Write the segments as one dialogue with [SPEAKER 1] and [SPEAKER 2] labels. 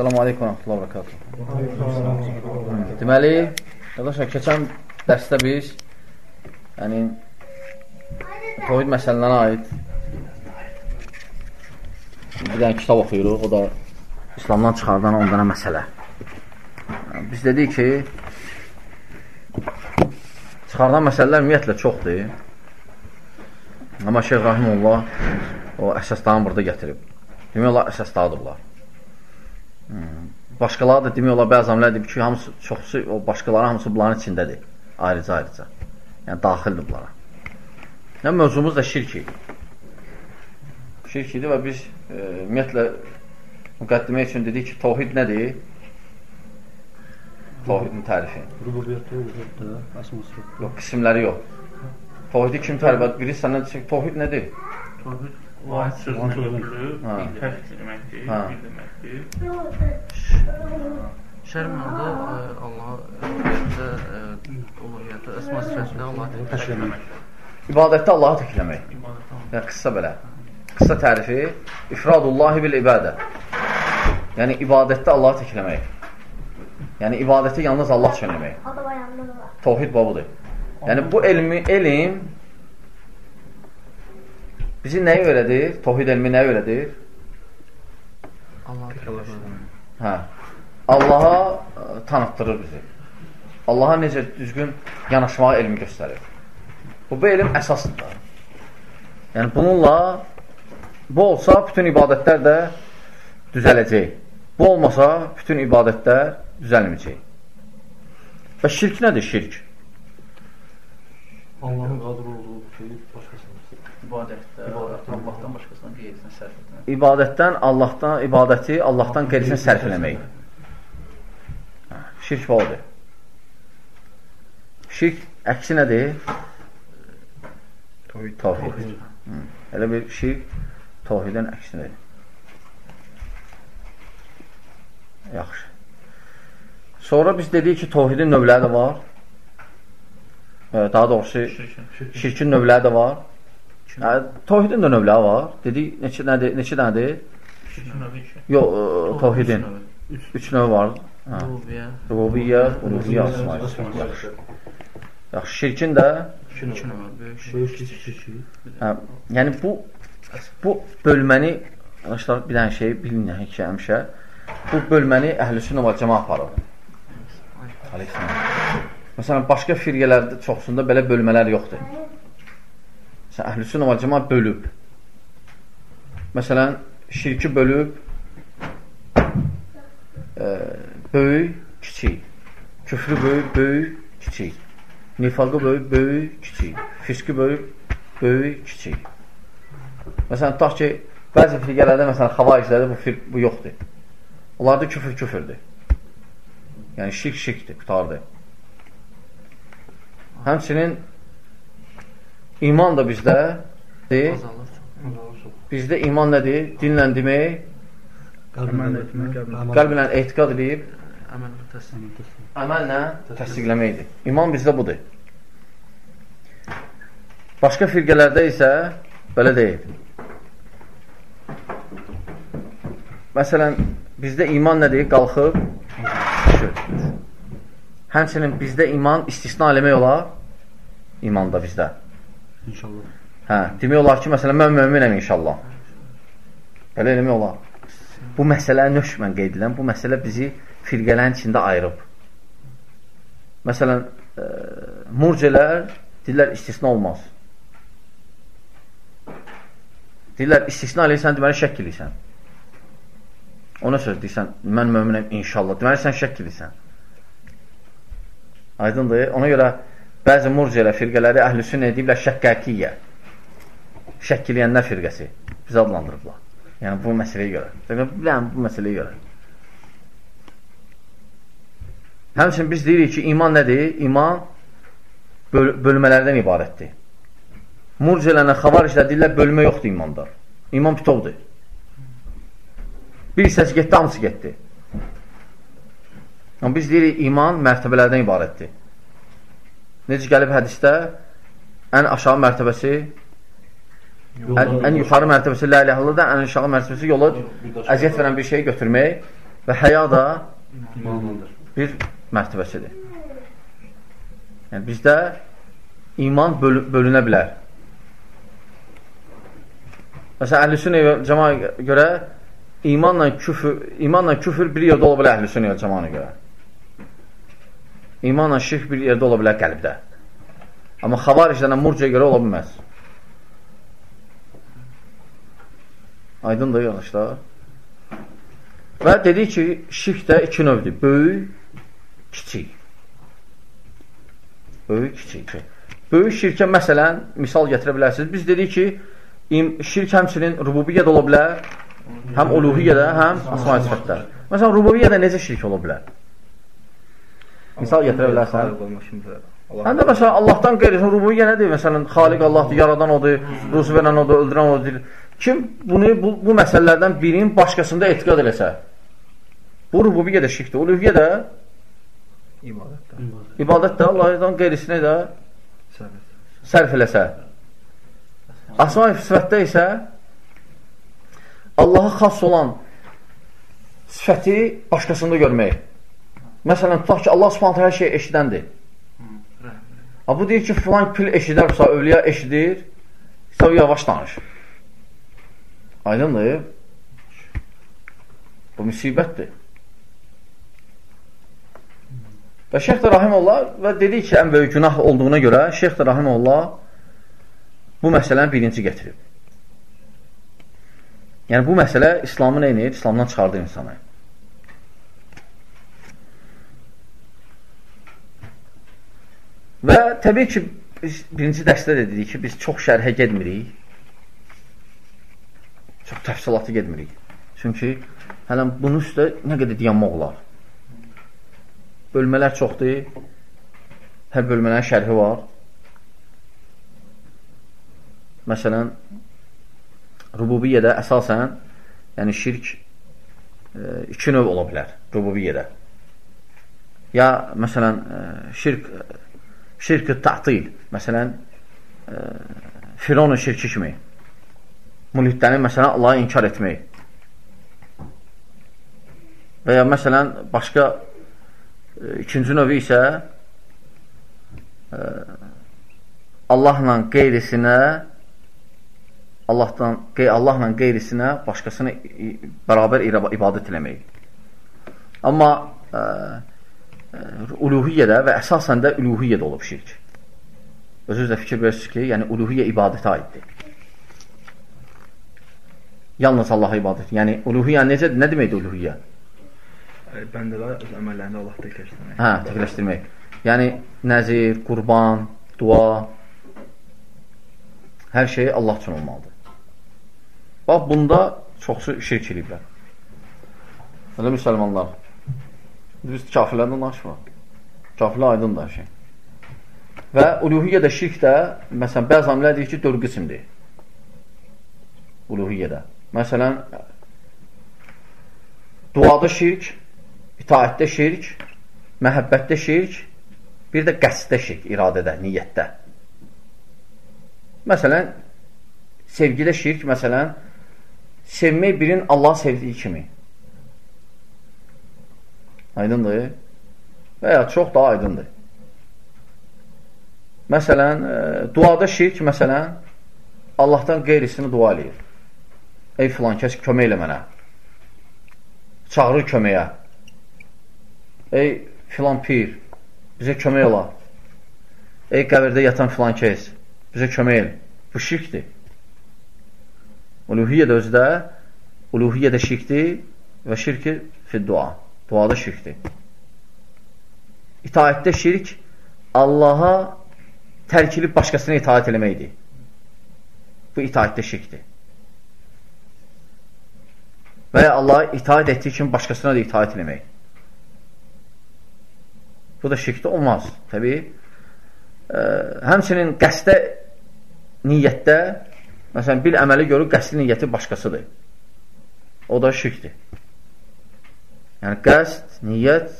[SPEAKER 1] Selamun Aleyküm və Rəhmətullah və Bərəkatuhu. Deməli, qardaşlar, keçən dərsdə biz yəni tohid məsələlərinə aid bir dənə kitab oxuyuruq, o da İslamdan çıxardan 10 dənə məsələ. Biz dedik ki, çıxardan məsələlər ümumiyyətlə çoxdur. Amma Şeyh Rahimullah o əsaslarını burada gətirib. Demək olar, əsaslardır bunlar. Başqaları da demək olar, bəzi amələr deyib ki, hamısı, çoxsu, o başqaları hamısı bunların içindədir. Ayrıca-ayrıca. Yəni, daxildir bunlara. Yəni, mövzumuz da şirk idi. Şirk idi və biz e, ümumiyyətlə müqəddimə üçün dedik ki, tohid nədir? Tohidin tərifi.
[SPEAKER 2] Rububiyyətdə, uluhiyyətdə, əsması.
[SPEAKER 1] Yox, qismləri yox. Tohidi kim tərif edir? Biri səndən deyir, tohid nədir?
[SPEAKER 3] Tohid vahid sözünə götürülür,
[SPEAKER 1] Ha.
[SPEAKER 3] tək deməkdir,
[SPEAKER 1] Ha.
[SPEAKER 3] bir deməkdir.
[SPEAKER 4] Şərməndə Allah uluhiyyətdə, uluhiyyətdə, əsma sifətdə Allah
[SPEAKER 2] Təşləmək.
[SPEAKER 1] İbadətdə Allahı təkləmək. Yəni, qıssa belə. Qıssa tərifi, ifradullahi bil ibadə. Yəni, ibadətdə Allahı təkləmək. Yəni, ibadəti yalnız Allah üçün eləmək. Tohid babudur. Yəni, bu elmi, elm bizi nəyi öyrədir? Tohid elmi nəyi öyrədir?
[SPEAKER 4] Allah
[SPEAKER 1] Hə. Allaha ə, tanıtdırır bizi. Allaha necə düzgün yanaşmağı elmi göstərir. Bu, bu elm əsasdır. Yəni, bununla bu olsa, bütün ibadətlər də düzələcək. Bu olmasa, bütün ibadətlər düzəlməyəcək. Və şirk nədir şirk?
[SPEAKER 2] Allahın qadir olduğu şeyi başqasına.
[SPEAKER 5] İbadətdə,
[SPEAKER 2] İbadətdə.
[SPEAKER 5] Allahdan başqasına qeyrisinə sərf etmək.
[SPEAKER 1] İbadətdən Allahdan, ibadəti Allahdan qeyrisinə sərf eləmək. Hə, Şirk odur. Şirk əksi nədir? Tohid. Tohid. Elə bir şirk tohidin əksinidir. Yaxşı. Sonra biz dedik ki, tohidin növləri də var. Ee, Daha doğrusu
[SPEAKER 3] Şirkin.
[SPEAKER 1] şirkin növləri də var. Hə, tohidin də növləri var. Dedik, neçə nədir? Neçə dənədir? Yox, tohidin. Üç növ var. Hə.
[SPEAKER 4] Rububiyyə,
[SPEAKER 1] Rububiyyə, asma. Yaxşı. Yaxşı, şirkin də
[SPEAKER 4] böyük
[SPEAKER 2] kiçik
[SPEAKER 1] hə, yəni bu bu bölməni arkadaşlar bir dənə şey bilin ki, həmişə bu bölməni əhlüsünnə və cəma aparır. Aleykümselam. Məsələn, başqa firqələrdə çoxsunda belə bölmələr yoxdur. Məsələn, əhlüsünnə və cəma bölüb. Məsələn, şirki bölüb e, böyük, kiçik. Küfrü böyük, böyük, kiçik. Nifaqı böyük, böyük, kiçik. Fiski böyük, böyük, kiçik. Məsələn, tutaq ki, bəzi firqələrdə, məsələn, xavaiclərdə bu, firq, bu yoxdur. Onlarda küfür küfürdür. Yəni, şirk şirkdir, qutardır. Həmçinin iman da bizdə. Bizdə iman nədir? Dinlə demək,
[SPEAKER 2] Qəlblə
[SPEAKER 1] etiqad edib,
[SPEAKER 4] Əməllə
[SPEAKER 1] təsdiqləməkdir. İman bizdə budur. Başqa firqələrdə isə belə deyil. Məsələn, bizdə iman nədir? Qalxıb şükür. Həmçinin bizdə iman istisna eləmək olar. İman da bizdə.
[SPEAKER 2] İnşallah.
[SPEAKER 1] Hə, demək olar ki, məsələn, mən möminəm inşallah. Belə eləmək olar. Bu məsələ nöşmən qeyd edilən, bu məsələ bizi firqələrin içində ayırıb. Məsələn, e, murcələr deyirlər istisna olmaz. Deyirlər istisna eləyirsən, deməli şəkk eləyirsən. Ona söz deyirsən, mən möminəm inşallah. Deməli sən şəkk eləyirsən. Aydındır. Ona görə bəzi murcələ firqələri əhlüsün ediblər şəkkəkiyyə. Şəkk eləyənlər firqəsi. Biz adlandırıblar. Yəni bu məsələyə görə. Bilən bu məsələyə görə. Həmçinin biz deyirik ki, iman nədir? İman böl bölmələrdən ibarətdir. Murcələnə, xavariclər deyirlər, bölmə yoxdur imanda. İman bütovdur. Bir hissəsi getdi, hamısı getdi. Amma biz deyirik, iman mərtəbələrdən ibarətdir. Necə gəlib hədisdə, ən aşağı mərtəbəsi, ən, ən yuxarı mərtəbəsi la ilahe illallah, ən aşağı mərtəbəsi yola əziyyət verən bir şeyi götürmək və həya da bir mərtəbəsidir. Yəni, bizdə iman böl bölünə bilər. Məsələn, əhl-i cəmaə görə imanla küfür, imanla küfür bir yerdə ola bilər əhl-i cəmaə görə. İmanla şirk bir yerdə ola bilər qəlbdə. Amma xavariclərlə murciyə görə ola bilməz. Aydındır, yaxşılar. Və dedi ki, şirk də iki növdür. Böyük, kiçik. Böyük, kiçik. Böyük şirkə məsələn, misal gətirə bilərsiniz. Biz dedik ki, şirk həmçinin rububiyyədə ola bilər, həm uluhiyyədə, həm asma-i sifətdə. Məsələn, rububiyyədə necə şirk ola bilər? Misal gətirə bilərsən. Həm də məsələn, Allahdan qeyri, rububiyyə nədir? Məsələn, xaliq Allahdır, yaradan odur, ruzu verən odur, öldürən odur. Kim bunu, bu, bu məsələlərdən birinin başqasında etiqad eləsə, bu rububiyyə də şirkdir, uluhiyyə də
[SPEAKER 5] İbadətdə.
[SPEAKER 1] ibadət də Allahdan qeyrisinə də sərf eləsə. Asma-i sifətdə isə Allaha xas olan sifəti başqasında görmək. Məsələn, tutaq ki, Allah subhanətə hər şey eşidəndir. Ha, bu deyir ki, filan pil eşidərsə, övliya eşidir, sən yavaş danış. Aydındır. Bu müsibətdir. Və Şeyx də Rahimullah və dedi ki, ən böyük günah olduğuna görə Şeyx də Rahimullah bu məsələni birinci gətirib. Yəni, bu məsələ İslamı nə edir? İslamdan çıxardı insanı. Və təbii ki, biz birinci dərsdə də dedik ki, biz çox şərhə gedmirik. Çox təfsilatı gedmirik. Çünki hələ bunun üstə nə qədər dayanmaq olar. Bölmələr çoxdur. Hər bölmələrin şərhi var. Məsələn, rububiyyədə əsasən, yəni şirk e, iki növ ola bilər rububiyyədə. Ya, məsələn, e, şirk şirk-i ta'til, məsələn, e, Fironun şirki kimi, mulhidlərin, məsələn, Allahı inkar etmək və ya, məsələn, başqa e, ikinci növü isə e, Allahla qeyrisinə Allahdan, qey Allahla qeyrisinə başqasını bərabər ibadət eləmək. Amma e, uluhiyyədə və əsasən də uluhiyyədə olub şirk. Özünüz də fikir verirsiniz ki, yəni uluhiyyə ibadətə aiddir. Yalnız Allaha ibadət. Yəni uluhiyyə necə nə deməkdir uluhiyyə?
[SPEAKER 5] Bəndələr öz əməllərində Allah təkləşdirmək.
[SPEAKER 1] Hə, təkləşdirmək. Yəni nəzir, qurban, dua hər şey Allah üçün olmalıdır. Bax bunda çoxsu şirk eləyiblər. Elə müsəlmanlar Biz kafirlərdən danışmır. Kafirlər aydın danışır. Və uluhiyyədə şirk də, məsələn, bəzi alimlər deyir ki, dörd qismdir. Uluhiyyədə. Məsələn, duada şirk, itaətdə şirk, məhəbbətdə şirk, bir də qəsddə şirk, iradədə, niyyətdə. Məsələn, sevgidə şirk, məsələn, sevmək birin Allah sevdiyi kimi. Aydındır? Və ya çox daha aydındır. Məsələn, e, duada şirk, məsələn, Allahdan qeyrisini dua eləyir. Ey filan kəs kömək elə mənə. Çağırır köməyə. Ey filan pir, bizə kömək ola. Ey qəbirdə yatan filan kəs, bizə kömək el. Bu şirkdir. Uluhiyyə də özdə, uluhiyyə də şirkdir və şirki fi dua. Duada şirkdir. İtaətdə şirk Allaha tərkilib başqasına itaət eləməkdir. Bu itaətdə şirkdir. Və ya Allaha itaət etdiyi kimi başqasına da itaət eləmək. Bu da şirkdə olmaz. Təbii, ə, həmçinin qəsdə niyyətdə, məsələn, bir əməli görür, qəsdi niyyəti başqasıdır. O da şirkdir. Yəni, qəst, niyyət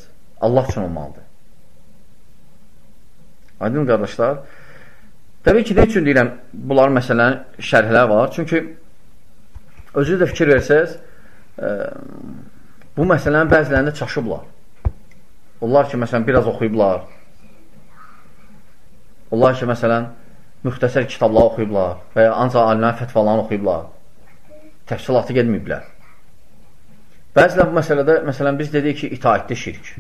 [SPEAKER 1] Allah üçün olmalıdır. Aydın qardaşlar, təbii ki, nə üçün deyirəm, bunların məsələnin şərhlər var. Çünki özünüz də fikir versəz, e, bu məsələnin bəzilərində çaşıblar. Onlar ki, məsələn, biraz oxuyublar. Onlar ki, məsələn, müxtəsər kitablar oxuyublar və ya ancaq alimlərin fətvalarını oxuyublar. Təfsilatı gedməyiblər. Bəzilər bu məsələdə, məsələn, biz dedik ki, itaətdə şirk.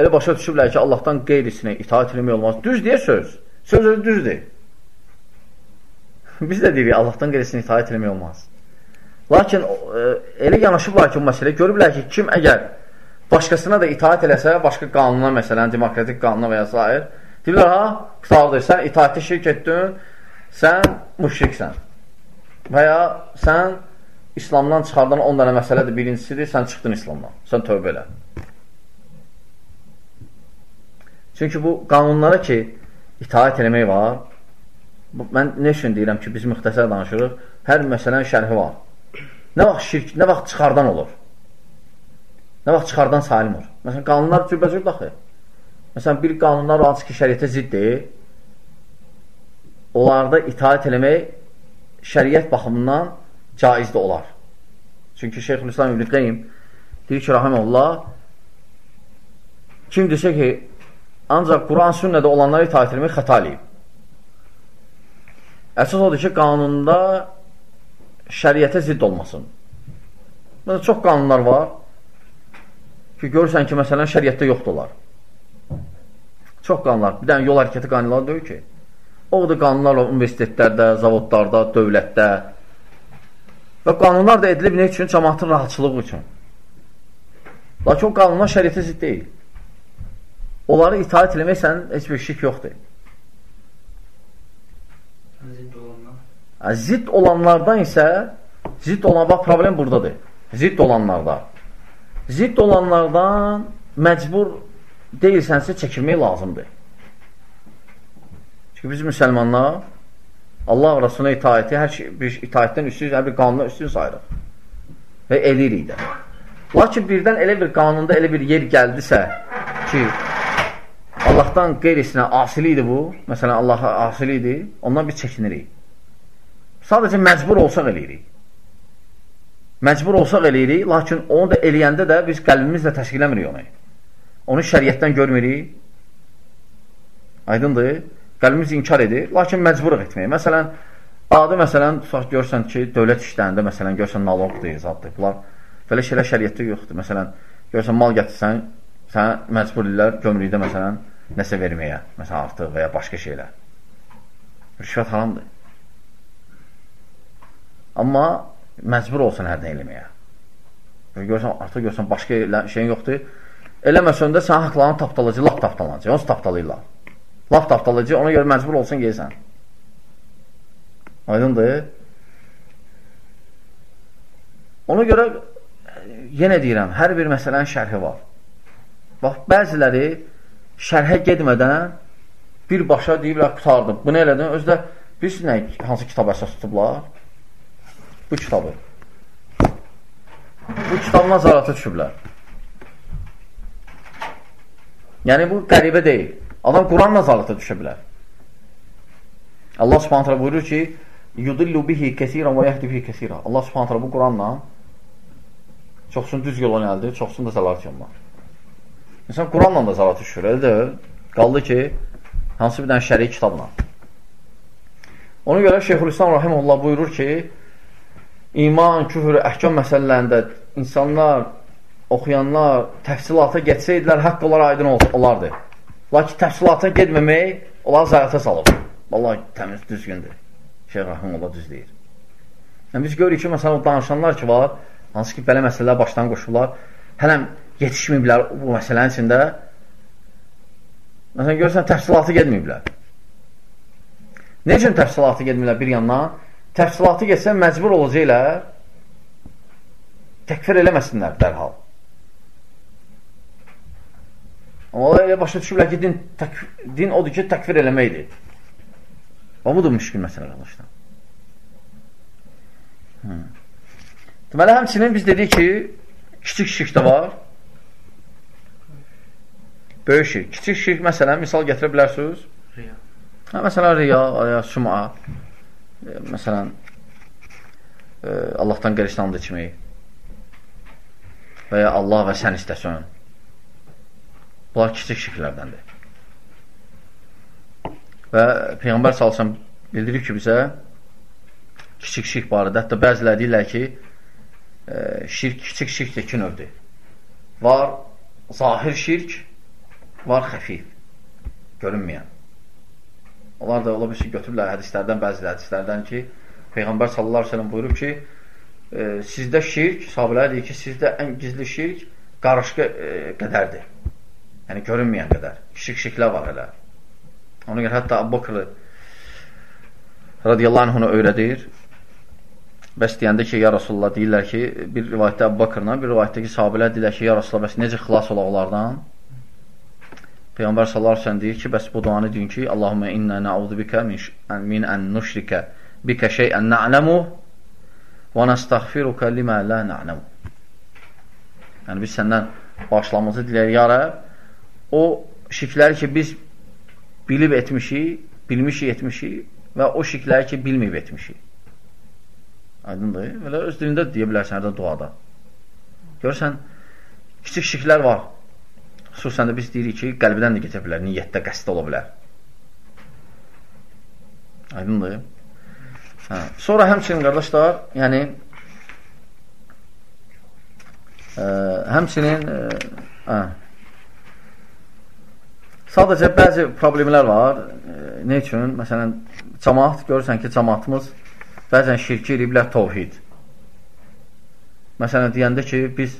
[SPEAKER 1] Elə başa düşüblər ki, Allahdan qeyrisinə itaət eləmək olmaz. Düz deyə söz. Söz özü düzdür. Biz də deyirik, Allahdan qeyrisinə itaət eləmək olmaz. Lakin e, elə yanaşıblar ki, bu məsələ görüblər ki, kim əgər başqasına da itaət eləsə, başqa qanuna, məsələn, demokratik qanuna və ya s. deyirlər, ha, qutardır, sən itaətdə şirk etdin, sən müşriksən. Və ya sən İslamdan çıxardan 10 dənə məsələdir, birincisidir, sən çıxdın İslamdan, sən tövbə elə. Çünki bu qanunlara ki, itaət eləmək var, bu, mən nə üçün deyirəm ki, biz müxtəsər danışırıq, hər məsələnin şərhi var. Nə vaxt şirk, nə vaxt çıxardan olur? Nə vaxt çıxardan olur? Məsələn, qanunlar cürbəcür daxı. Məsələn, bir qanunlar hansı ki, şəriyyətə ziddir, onlarda itaət eləmək şəriyyət baxımından caiz də olar. Çünki Şeyxülislam İbn Qeym deyir ki, rahiməllah kim desə ki, ancaq Quran sünnədə olanlara itaat etmək xəta eləyib. Əsas odur ki, qanunda şəriətə zidd olmasın. Mesela çox qanunlar var ki, görürsən ki, məsələn, şəriətdə yoxdurlar. Çox qanunlar. Bir dənə yol hərəkəti qanunları deyil ki, o da qanunlar universitetlərdə, zavodlarda, dövlətdə, Və qanunlar da edilib nə üçün? Cəmatın rahatçılığı üçün. Lakin o qanunlar şəriyyətə zidd deyil. Onları itaat eləmək sənin heç bir şirk yoxdur.
[SPEAKER 4] Zidd olanlar.
[SPEAKER 1] Zidd olanlardan isə zidd olan, bax, problem buradadır. Zidd olanlarda. Zidd olanlardan məcbur deyilsənsə çəkilmək lazımdır. Çünki biz müsəlmanlar Allah Rasuluna itaəti hər şey, bir itaətdən üstün, hər bir qanuna üstün sayırıq. Və eləyirik də. Lakin birdən elə bir qanunda elə bir yer gəldisə ki, Allahdan qeyrisinə asili idi bu, məsələn, Allaha asili idi, ondan biz çəkinirik. Sadəcə məcbur olsaq eləyirik. Məcbur olsaq eləyirik, lakin onu da eləyəndə də biz qəlbimizlə təşkiləmirik onu. Onu şəriətdən görmürük. Aydındır? Qəlbimiz inkar edir, lakin məcburuq etməyə. Məsələn, adı məsələn, tutaq görsən ki, dövlət işlərində məsələn, görsən naloqdur, zaddır. Bunlar belə şeylər şəriətdə yoxdur. Məsələn, görsən mal gətirsən, sənə məcbur edirlər gömrükdə məsələn nəsə verməyə, məsələn artıq və ya başqa şeylər. Rüşvət haramdır. Amma məcbur olsan hərdən eləməyə. Görsən, artıq görsən başqa şeyin yoxdur. Eləməsən də sən haqlarını tapdalacaq, lap tapdalanacaq. Onsuz tapdalayırlar. Laf tapdalıcı, ona görə məcbur olsun yeyəsən. Aydındır. Ona görə yenə deyirəm, hər bir məsələnin şərhi var. Bax, bəziləri şərhə gedmədən birbaşa deyirlər, qutardım. Bu nə elədin? Özdə biz nə, hansı kitab əsas tutublar? Bu kitabı. Bu kitabın nazarata düşüblər. Yəni, bu qəribə deyil. Adam Quran nazarətə düşə bilər. Allah subhanətlə buyurur ki, yudillu bihi kəsirən və yəhdi bihi kəsirə. Allah subhanətlə bu Quranla çoxsun düz yola nəldir, çoxsun da zəlat yollar. İnsan Quranla da zəlat düşür, elə deyil. Qaldı ki, hansı bir dənə şəri kitabla. Ona görə Şeyxülislam Rahimullah buyurur ki, iman, küfür, əhkam məsələlərində insanlar, oxuyanlar təfsilata getsəydilər, haqq olar aydın olardı. Lakin təfsilata getməmək onları zayata salıb. Vallahi təmiz, düzgündür. Şeyh Rahimullah düz deyir. Yəni, biz görürük ki, məsələn, o danışanlar ki var, hansı ki, belə məsələlər başdan qoşurlar, hələm yetişməyiblər bu məsələnin içində. Məsələn, görürsən, təfsilatı getməyiblər. Nə üçün təfsilatı getmirlər bir yandan? Təfsilatı getsə məcbur olacaqlar təkfir eləməsinlər dərhal. Onlar elə başa düşürlər ki, din, tək, din odur ki, təkfir eləməkdir. Və budur müşkül məsələ qardaşlar. Hmm. Deməli, həmçinin biz dedik ki, kiçik şirk də var. Böyük şirk. Kiçik şirk, məsələn, misal gətirə bilərsiniz?
[SPEAKER 4] Riya.
[SPEAKER 1] Hə, məsələn, riya, ya, şuma, e, məsələn, e, Allahdan qərişdandı içmək. və ya Allah və sən istəsən. Bunlar kiçik şirklərdəndir. Və Peyğəmbər salsam bildirir ki, bizə kiçik şirk barədə. Hətta bəziləri deyirlər ki, e, şirk, kiçik şirk də iki növdür. Var zahir şirk, var xəfif, görünməyən. Onlar da ola bir şey götürürlər hədislərdən, bəzi hədislərdən ki, Peyğəmbər sallallahu aleyhi ve sellem buyurub ki, e, sizdə şirk, sahabələr deyir ki, sizdə ən gizli şirk qarışqa e, qədərdir. Yəni, görünməyən qədər. Kiçik şirklər var elə. Ona görə hətta Bakr radiyallahu anh onu öyrədir. Bəs deyəndə ki, ya Rasulullah deyirlər ki, bir rivayətdə Abu Bakrla, bir rivayətdə ki, sahabələr deyirlər ki, ya Rasulullah, bəs necə xilas olaq onlardan? Peyğəmbər sallallahu əleyhi və səlləm deyir ki, bəs bu duanı deyin ki, Allahumma inna na'udhu bika min, an nushrika bika şey'an na'lamu və nastaghfiruka lima la na'lamu. Yəni biz səndən bağışlanmamızı diləyir ya Rəbb. O şirkləri ki biz bilib etmişik, bilmişik etmişik və o şirkləri ki bilməyib etmişik. Aydındır? Belə öz dilində deyə bilərsən hərdə duada. Görsən, kiçik şirklər var. Xüsusən də biz deyirik ki, qəlbdən də keçə bilər, niyyətdə, qəsd ola bilər. Aydındır? Hə. Sonra həmçinin, qardaşlar, yəni ə, həmçinin ə, ə, sadəcə bəzi problemlər var. Ə, nə üçün? Məsələn, cəmaat, görürsən ki, cəmaatımız bəzən şirki eləyiblər tovhid. Məsələn, deyəndə ki, biz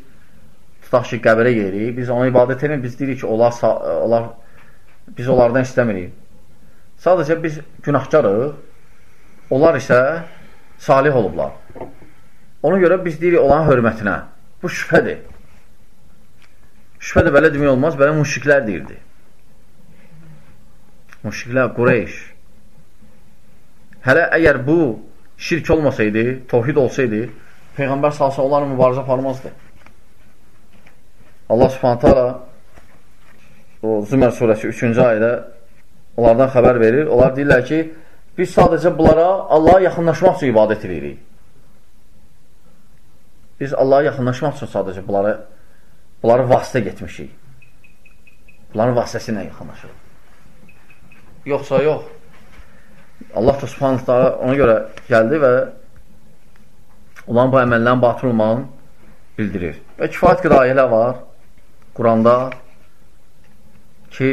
[SPEAKER 1] tutaq ki, qəbirə yeyirik, biz ona ibadət edirik, biz deyirik ki, onlar, onlar biz onlardan istəmirik. Sadəcə biz günahkarıq, onlar isə salih olublar. Ona görə biz deyirik onların hörmətinə. Bu şübhədir. Şübhə də belə demək olmaz, belə müşriklər deyirdi. Müşriklər, Qureyş. Hələ əgər bu şirk olmasaydı, tohid olsaydı, Peyğəmbər salsa onlarla mübarizə aparmazdı. Allah subhanətə ala o Zümər surəsi 3-cü ayədə onlardan xəbər verir. Onlar deyirlər ki, biz sadəcə bunlara Allaha yaxınlaşmaq üçün ibadət edirik. Biz Allaha yaxınlaşmaq üçün sadəcə bunları, bunları vasitə getmişik. Bunların vasitəsi ilə yaxınlaşırıq. Yoxsa yox. Allah da subhanətə ona görə gəldi və olan bu əməllərin batıl olmağını bildirir. Və kifayət qədər ayələr var Quranda ki,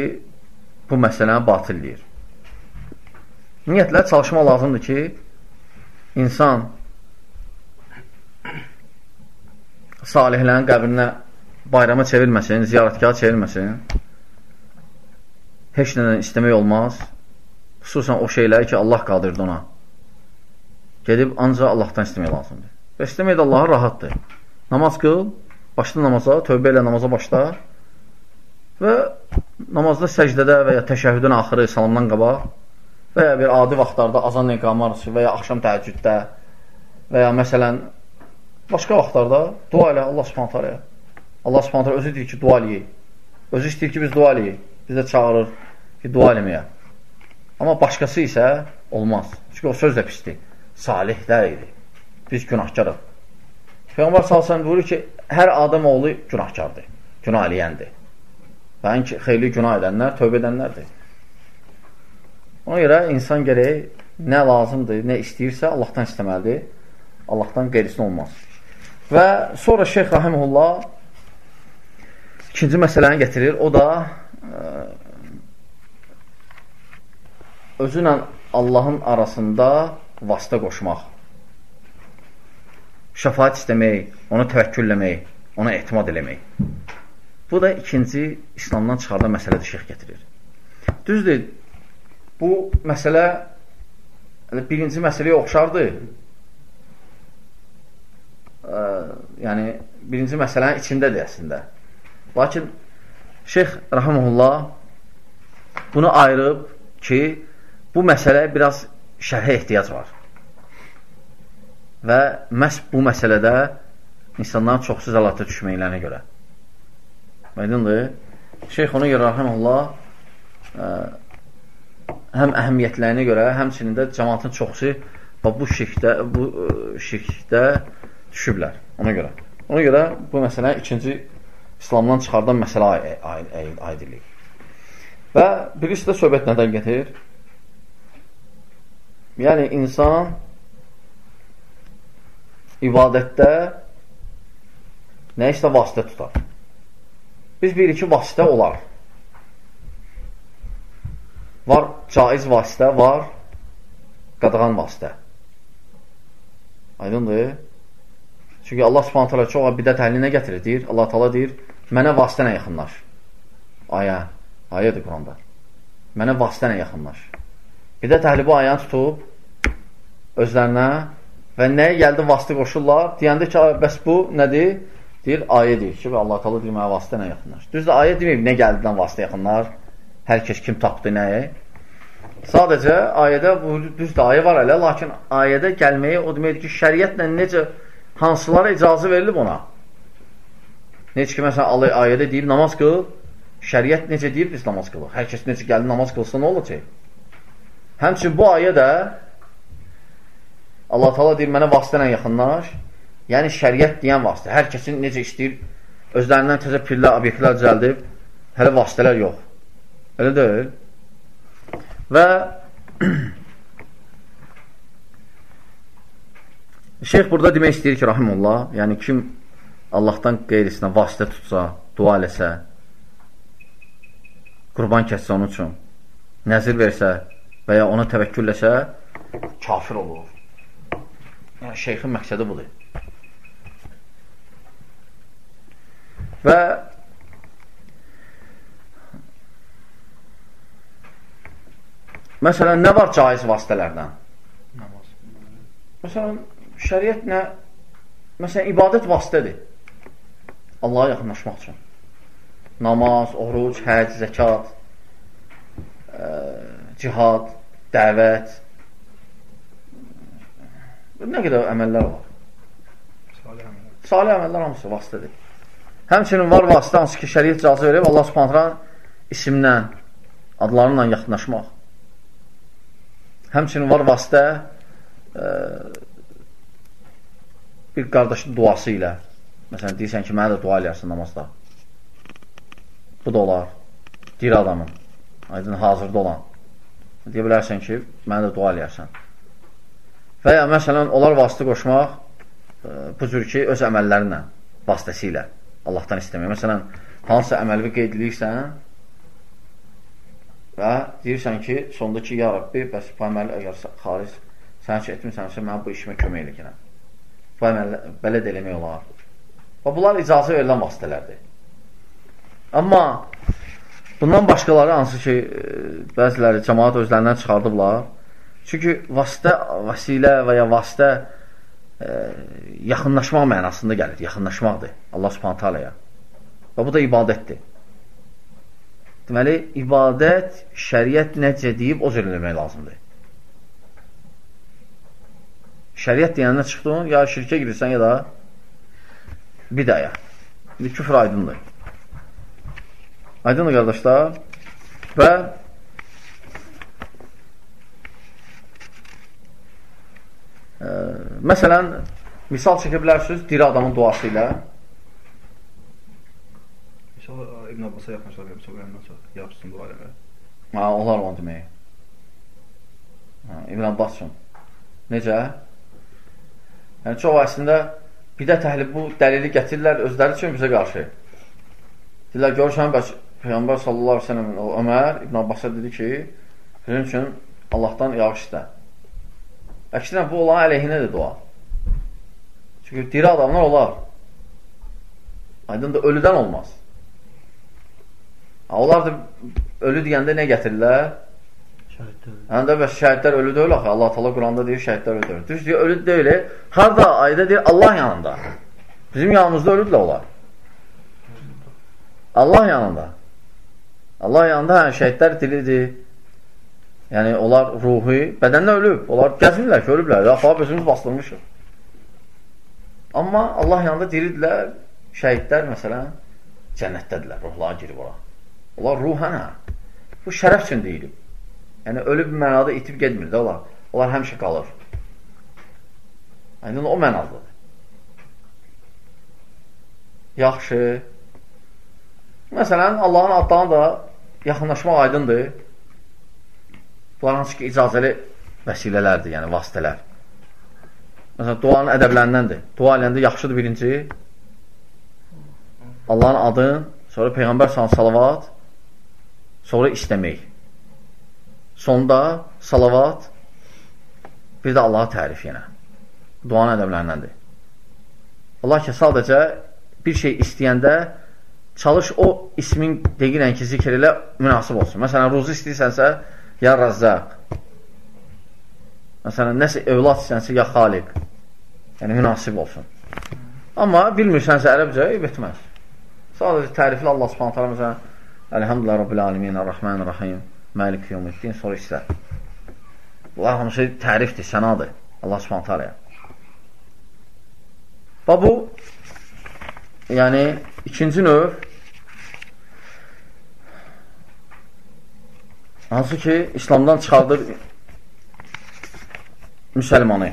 [SPEAKER 1] bu məsələni batilləyir. Niyyətlə çalışma lazımdır ki, insan salihlərin qəbrinə bayrama çevirməsin, ziyarətkar çevirməsin. Heç nədən istəmək olmaz. Xüsusən o şeyləri ki, Allah qadırdı ona. Gedib ancaq Allahdan istəmək lazımdır. Və istəmək də Allaha rahatdır. Namaz qıl, başla namaza, tövbə ilə namaza başla və namazda səcdədə və ya təşəhhüdün axırı salamdan qabaq və ya bir adi vaxtlarda azan iqamı arası və ya axşam təəccüddə və ya məsələn başqa vaxtlarda dua elə Allah subhanət aləyə. Allah subhanət alə özü deyir ki, dua eləyək. Özü istəyir ki, biz dua eləyək. Bizə çağırır ki, dua eləməyə. Amma başqası isə olmaz. Çünki o söz də pisdir. Salihlər idi. Biz günahkarıq. Peyğəmbər salsan buyurur ki, hər adam oğlu günahkardır, günah eləyəndir. Və ən xeyli günah edənlər, tövbə edənlərdir. Ona görə insan gərək nə lazımdır, nə istəyirsə Allahdan istəməlidir. Allahdan qeyrisini olmaz. Və sonra Şeyx Rahimullah ikinci məsələni gətirir. O da özünlə Allahın arasında vasitə qoşmaq şəfaət istəmək, ona təvəkkülləmək, ona etimad eləmək. Bu da ikinci İslamdan çıxardan məsələdir şeyx gətirir. Düzdür, bu məsələ birinci məsələyə oxşardır. Ə, yəni, birinci məsələnin içindədir əslində. Lakin şeyx rəhəməhullah bunu ayırıb ki, bu məsələ biraz şərhə ehtiyac var və məhz bu məsələdə insanların çoxsuz əlata düşməklərinə görə. Aydındır? Şeyx ona görə rəhəməllah ə, həm əhəmiyyətlərinə görə, həmçinin də cəmatın çoxsu bu şirkdə, bu ə, şirkdə düşüblər. Ona görə. Ona görə bu məsələ ikinci İslamdan çıxardan məsələ aid edilir. Və birisi də söhbət nədən getir? Yəni, insan ibadətdə nə isə vasitə tutar. Biz bilirik ki, vasitə olar. Var caiz vasitə, var qadağan vasitə. Aydındır? Çünki Allah subhanət hələ çox bidət əhlinə gətirir, deyir. Allah tala deyir, mənə vasitənə yaxınlaş. Ayə, ayədir Quranda. Mənə vasitənə yaxınlaş. Bidət əhli bu ayəni tutub özlərinə Və nəyə gəldi vasitə qoşurlar? Deyəndə ki, bəs bu nədir? Deyir, ayə deyir ki, Allah talı deyir, mənə vasitə nə yaxınlar. Düzdür, ayə deməyib, nə gəldidən vasitə yaxınlar? Hər kəs kim tapdı nəyi? Sadəcə ayədə, bu düzdür, ayə var hələ, lakin ayədə gəlməyi o deməkdir ki, şəriətlə necə, hansılara icazə verilib ona? Necə ki, məsələn, ayədə deyib, namaz qıl, şəriət necə deyib, biz namaz qılıq. Hər kəs necə gəldi namaz qılsa, nə olacaq? Həmçin bu ayə də Allah Taala deyir, mənə vasitə ilə yaxınlaş. Yəni şəriət deyən vasitə. Hər kəsin necə istəyir, özlərindən təzə pillər, obyektlər düzəldib, hələ vasitələr yox. Elə deyil. Və Şeyx burada demək istəyir ki, rahimullah, yəni kim Allahdan qeyrisinə vasitə tutsa, dua eləsə, qurban kəssə onun üçün, nəzir versə və ya ona təvəkkülləsə, kafir olur. Yəni, şeyxin məqsədi budur. Və məsələn, nə var caiz vasitələrdən? Məsələn, şəriət nə? Məsələn, ibadət vasitədir. Allaha yaxınlaşmaq üçün. Namaz, oruc, həc, zəkat, ə, cihad, dəvət, Nə qədər əməllər var? Salih əməllər. Salih əməllər hamısı vasitədir. Həmçinin var vasitə hansı ki, şəriyyət icazə verib Allah subhanətlə isimlə, adlarıyla yaxınlaşmaq. Həmçinin var vasitə e, bir qardaşın duası ilə. Məsələn, deyirsən ki, mənə də dua eləyərsən namazda. Bu da olar. Dir adamın. Aydın hazırda olan. Deyə bilərsən ki, mənə də dua eləyərsən. Və ya məsələn, onlar vasitə qoşmaq e, bu cür ki, öz əməllərinlə, vasitəsilə Allahdan istəmək. Məsələn, hansısa əməlvi qeyd edirsən və deyirsən ki, sonda ki, ya Rabbi, bəs bu əməli əgər xaric sən ki, etmirsənsə, mənə bu işimə kömək elə gələn. Bu əməli belə də eləmək olar. Və bunlar icazə verilən vasitələrdir. Amma bundan başqaları hansı ki, e, bəziləri cəmaat özlərindən çıxardıblar, Çünki vasitə, vasilə və ya vasitə e, yaxınlaşmaq mənasında gəlir. Yaxınlaşmaqdır Allah subhanət aləyə. Və bu da ibadətdir. Deməli, ibadət şəriət necə deyib, o cür eləmək lazımdır. Şəriət deyəndə çıxdın, ya şirkə girirsən, ya da bidəyə. Bir küfr aydındır. Aydındır, qardaşlar. Və Ə, məsələn, misal çəkə bilərsiniz diri adamın duası ilə.
[SPEAKER 5] İnşallah İbn Abbas'a yaxınlaşar, çox yaxınlaşar, yaxşısın dua eləmək.
[SPEAKER 1] Ha, olar onu demək. Ha, İbn Abbas üçün. Necə? Yəni, çox əslində bidət əhli bu dəlili gətirirlər özləri üçün bizə qarşı. Deyirlər, görürsən, bəs Peyğəmbər sallallahu aleyhi ve sellem Ömər İbn Abbas'a dedi ki, sizin üçün Allahdan yağış istə. Əksinə, bu olan əleyhinədir dua. Çünki diri adamlar olar. Aydın da ölüdən olmaz. Onlar da ölü deyəndə nə gətirirlər? Həm də bəs şəhidlər ölü deyil axı. Allah Taala Quranda deyir şəhidlər ölü deyil. Düz deyir, ölü deyil. Harda ayda deyir Allah yanında. Bizim yanımızda ölüdürlər onlar. Allah yanında. Allah yanında hə, şəhidlər dilidir. Yəni, onlar ruhi, bədəndə ölüb. Onlar gəzmirlər ki, ölüblər. Aparıb özümüz bastırmışıq. Amma Allah yanında diridirlər, şəhidlər, məsələn, cənnətdədirlər, ruhlara girib ora. Onlar ruhənə. Bu şərəf üçün deyilib. Yəni, ölüb mənada itib gedmir də onlar. Onlar həmişə qalır. Yəni, o mənadadır. yaxşı. Məsələn, Allahın adlarına da yaxınlaşmaq aydındır. Bunlar hansı ki, icazəli vəsilələrdir, yəni vasitələr. Məsələn, duanın ədəblərindəndir. Dua eləyəndə yaxşıdır birinci. Allahın adın, sonra Peyğəmbər salavat, sonra istəmək. Sonda salavat, bir də Allaha tərif yenə. Duanın ədəblərindəndir. Allah ki, sadəcə bir şey istəyəndə çalış o ismin deyilən ki, zikr elə münasib olsun. Məsələn, ruzu istəyirsənsə, ya Razzaq. Məsələn, nəsə övlad istəyənsə, ya Xaliq. Yəni, münasib olsun. Amma bilmirsənsə ərəbcə, etməz. Sadəcə tərifli Allah subhanət hala, məsələn, Əlhamdülillah Rabbil Alimin, Ar-Rahman, Ar-Rahim, Məlik Yevmiddin, sonra istər. Bunlar hamısı tərifdir, sənadır Allah subhanət halaya. Və bu, yəni, ikinci növ, hansı ki, İslamdan çıxardır müsəlmanı.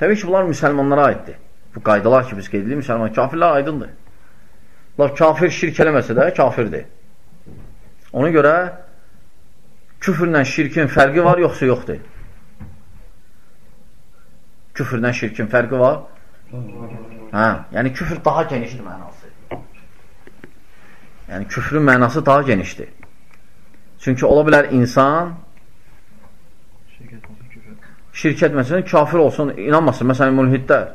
[SPEAKER 1] Təbii ki, bunlar müsəlmanlara aiddir. Bu qaydalar ki, biz qeyd edirik, müsəlman, kafirlər aydındır. Bunlar kafir şirk eləməsə də kafirdir. Ona görə küfrlə şirkin fərqi var, yoxsa yoxdur? Küfrlə şirkin fərqi var? Hə, yəni küfr daha genişdir mənası. Yəni küfrün mənası daha genişdir. Çünki ola bilər insan şirk etməsin, kafir olsun, inanmasın. Məsələn, mülhidlər.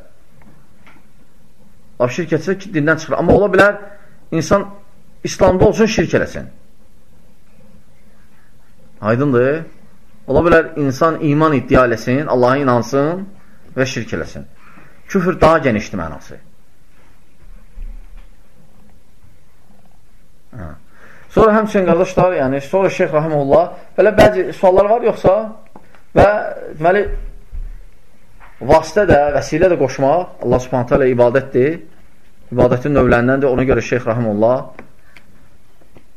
[SPEAKER 1] Laf şirk etsə ki, dindən çıxır. Amma ola bilər insan İslamda olsun, şirk eləsin. Aydındır. Ola bilər insan iman iddia eləsin, Allaha inansın və şirk eləsin. Küfür daha genişdir mənası. Hə. Sonra həmçinin qardaşlar, yəni sonra Şeyx Rahimullah belə bəzi suallar var yoxsa və deməli vasitə də, vəsilə də qoşmaq Allah Subhanahu taala ibadətdir. İbadətin növlərindəndir. Ona görə Şeyx Rahimullah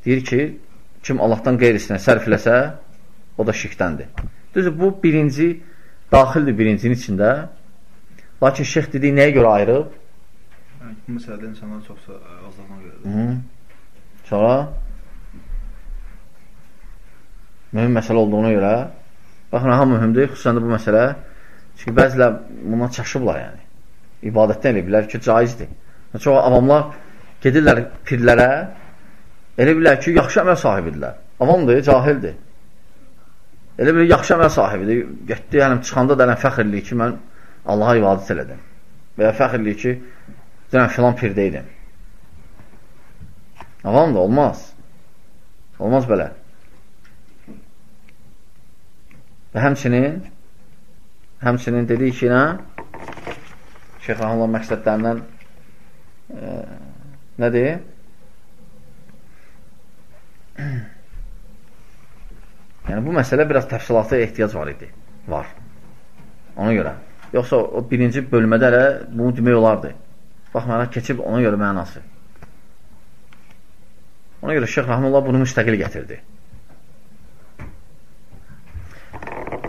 [SPEAKER 1] deyir ki, kim Allahdan qeyrisinə sərf eləsə, o da şirkdəndir. Düzdür, bu birinci daxildir birincinin içində. Lakin şeyx dediyi nəyə görə ayırıb?
[SPEAKER 5] Yəni, bu məsələdə insanlar çoxsa azlığına görədir.
[SPEAKER 1] Sonra mühüm məsələ olduğuna görə baxın, ha mühümdür, xüsusən də bu məsələ çünki bəzilər buna çaşıblar yəni ibadətdən elə bilər ki, caizdir çox avamlar gedirlər pirlərə elə bilər ki, yaxşı əməl sahibidirlər. Avamdır, cahildir. Elə bilir, yaxşı əməl sahibidir. Getdi, yəni çıxanda da fəxirli ki, mən Allaha ibadət elədim. Və ya fəxirli ki, deyən filan pirdəydim avam da olmaz. Olmaz belə. Və həmçinin həmçinin dedik ki, nə? Şeyx Rahmanlar məqsədlərindən e, nədir? yəni, bu məsələ biraz təfsilata ehtiyac var idi. Var. Ona görə. Yoxsa o birinci bölmədə elə bunu demək olardı. Bax, mənə keçib ona görə mənası. Ona görə Şeyx Rahmanlar bunu müstəqil gətirdi.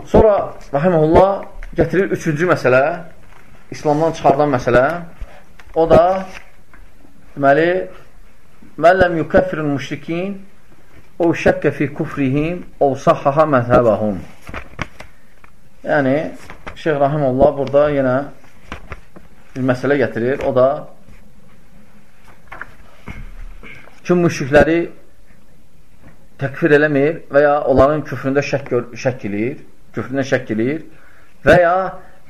[SPEAKER 1] Sonra rahimehullah gətirir üçüncü məsələ, İslamdan çıxardan məsələ. O da deməli məlləm yukəffirul müşrikin o şəkkə fi kufrihim o sahhaha məzhəbəhum. Yəni Şeyx rahimehullah burada yenə bir məsələ gətirir. O da kim müşrikləri təkfir eləmir və ya onların küfründə şək, şək eləyir küfrünə şək eləyir və ya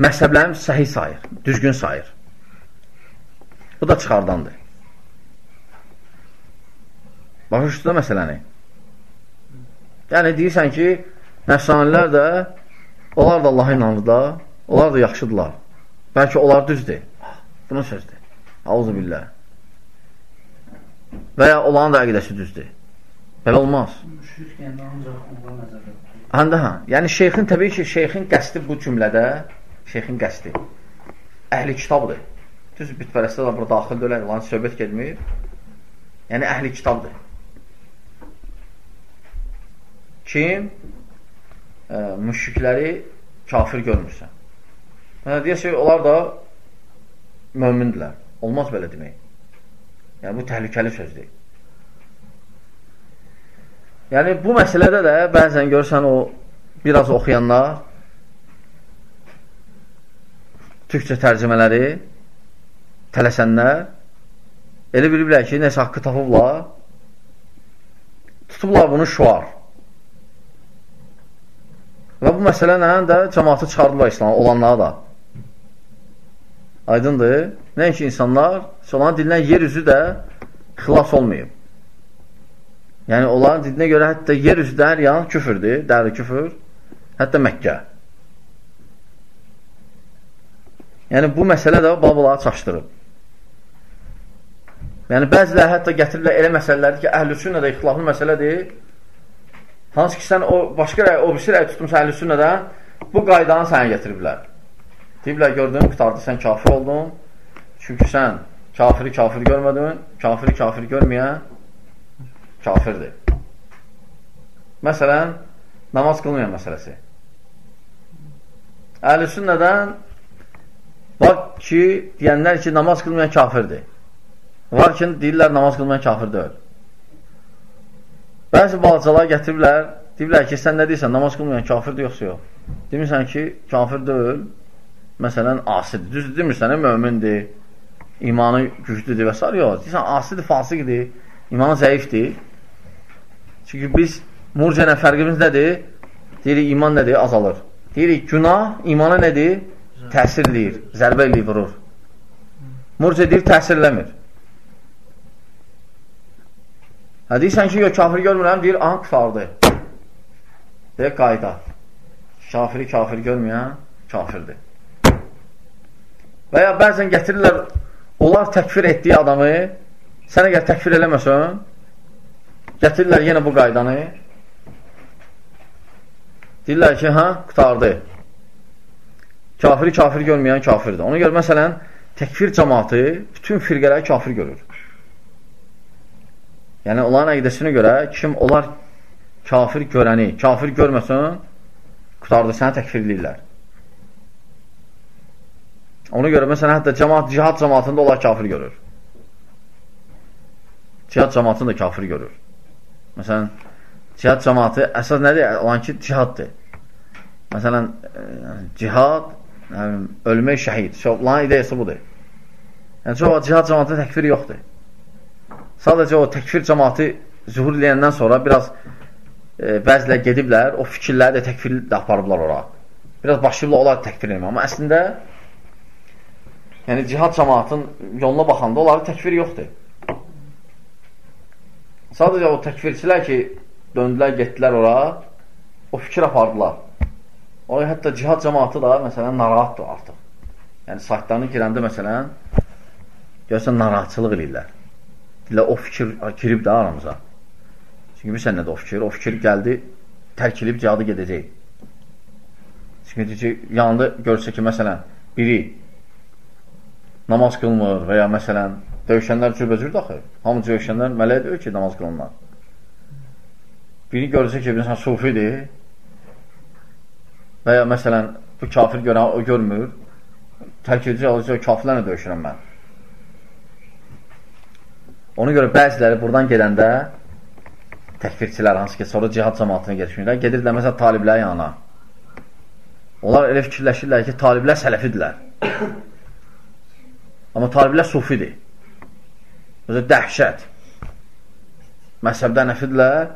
[SPEAKER 1] məhzəblərini səhi sayır, düzgün sayır. Bu da çıxardandır. Başa üstüdə məsələni. Yəni, deyirsən ki, nəfsanilər də, onlar da Allaha inanır da, onlar da yaxşıdırlar. Bəlkə onlar düzdür. Bunun sözdür. Auzu billah. Və ya onların da əqidəsi düzdür. Belə olmaz.
[SPEAKER 4] Müşrik deyəndə ancaq onlar nəzərdə
[SPEAKER 1] Həm də hə. Yəni şeyxin təbii ki, şeyxin qəsdi bu cümlədə, şeyxin qəsdi əhli kitabdır. Düz bütpərəstə də bura daxil dölər, lan söhbət getmir. Yəni əhli kitabdır. Kim ə, müşrikləri kafir görmürsə. Yəni deyəsə onlar da mömindirlər. Olmaz belə demək. Yəni, bu təhlükəli sözdür. Yəni, bu məsələdə də bəzən görsən o biraz oxuyanlar türkçə tərcümələri tələsənlər elə biliblər ki, nəsə haqqı tapıblar tutublar bunu şuar və bu məsələnlə də cəmatı çıxardılar İslam olanlara da aydındır nəinki insanlar onların dilindən yer üzü də xilas olmayıb Yəni, onların dilinə görə hətta yer üzü hər yan küfürdür, dəri küfür, hətta Məkkə. Yəni, bu məsələ də babaları çaşdırıb. Yəni, bəzilər hətta gətirirlər elə məsələlərdir ki, əhlüsünnə də ixtilaflı məsələdir. Hansı ki, sən o, başqa rəy, o birisi rəy tutmuşsa əhlüsünnədən, bu qaydanı sənə getiriblər. Deyiblər, gördün, qutardı, sən kafir oldun. Çünki sən kafiri kafir görmədin, kafiri kafir görməyən kafirdir. Məsələn, namaz qılmayan məsələsi. Əhl-i sünnədən var ki, deyənlər ki, namaz qılmayan kafirdir. Var ki, deyirlər, namaz qılmayan kafir deyil. Bəzi balacalar gətiriblər, deyirlər ki, sən nə deyirsən, namaz qılmayan kafirdir, yoxsa yox. Demirsən ki, kafir deyil, məsələn, asidir. Düzdür, demirsən, mömindir, imanı güclüdür və s. Yox, deyirsən, asidir, fasiqdir, imanı zəifdir. Çünki biz murcənə fərqimiz nədir? Deyirik, iman nədir? Azalır. Deyirik, günah imana nədir? Təsir eləyir, zərbə eləyir, vurur. Murcə deyir, təsirləmir. Hə, deyirsən ki, yox, kafiri görmürəm, deyir, aha, küfardır. Deyir, qayda. Kafiri kafir görməyən kafirdir. Və ya bəzən gətirirlər, onlar təkfir etdiyi adamı, sən əgər təkfir eləməsən, Gətirirlər yenə bu qaydanı. Deyirlər ki, hə, qutardı. Kafiri kafir görməyən kafirdir. Ona görə, məsələn, təkfir cəmatı bütün firqələri kafir görür. Yəni, onların əqidəsinə görə kim onlar kafir görəni, kafir görməsən, qutardı, səni təkfirləyirlər. Ona görə, məsələn, hətta cəmat, cihad cəmatında onlar kafir görür. Cihad cəmatını da kafir görür. Məsələn, cihad cəmatı əsas nədir? Olan ki, cihaddır. Məsələn, e, cihad, yəni, ölmək şəhid. Çoxların ideyası budur. Yəni, çox cihad cəmatı təkfir yoxdur. Sadəcə o təkfir cəmatı zuhur eləyəndən sonra biraz e, bəzilər gediblər, o fikirləri də təkfir də aparıblar ora. Biraz başlayıblar onlar təkfir eləmək. Amma əslində yəni cihad cəmatın yoluna baxanda onların təkfiri yoxdur. Sadəcə o təkfirçilər ki, döndülər, getdilər ora, o fikir apardılar. O hətta cihad cəmaatı da məsələn narahatdır artıq. Yəni saytlarına girəndə məsələn görsən narahatçılıq eləyirlər. Deyirlər o fikir girib də aramıza. Çünki bilirsən nədir o fikir? O fikir gəldi, tərk edib cihadı gedəcək. Çünki ki, yanında görsə ki, məsələn, biri namaz qılmır və ya məsələn Döyüşənlər cürbəcür daxı. Hamı döyüşənlər mələk deyil ki, namaz qılınlar. Biri görəcək ki, insan sufidir və ya məsələn, bu kafir görən o görmür, tərk edici alacaq, kafirlərlə döyüşürəm mən. Ona görə bəziləri buradan gedəndə təkfirçilər, hansı ki, sonra cihad cəmatına geçmirlər, gedirlər məsələn taliblər yanına. Onlar elə fikirləşirlər ki, taliblər sələfidirlər. Amma taliblər sufidir. Özə dəhşət. Məzhəbdə nəfidirlər,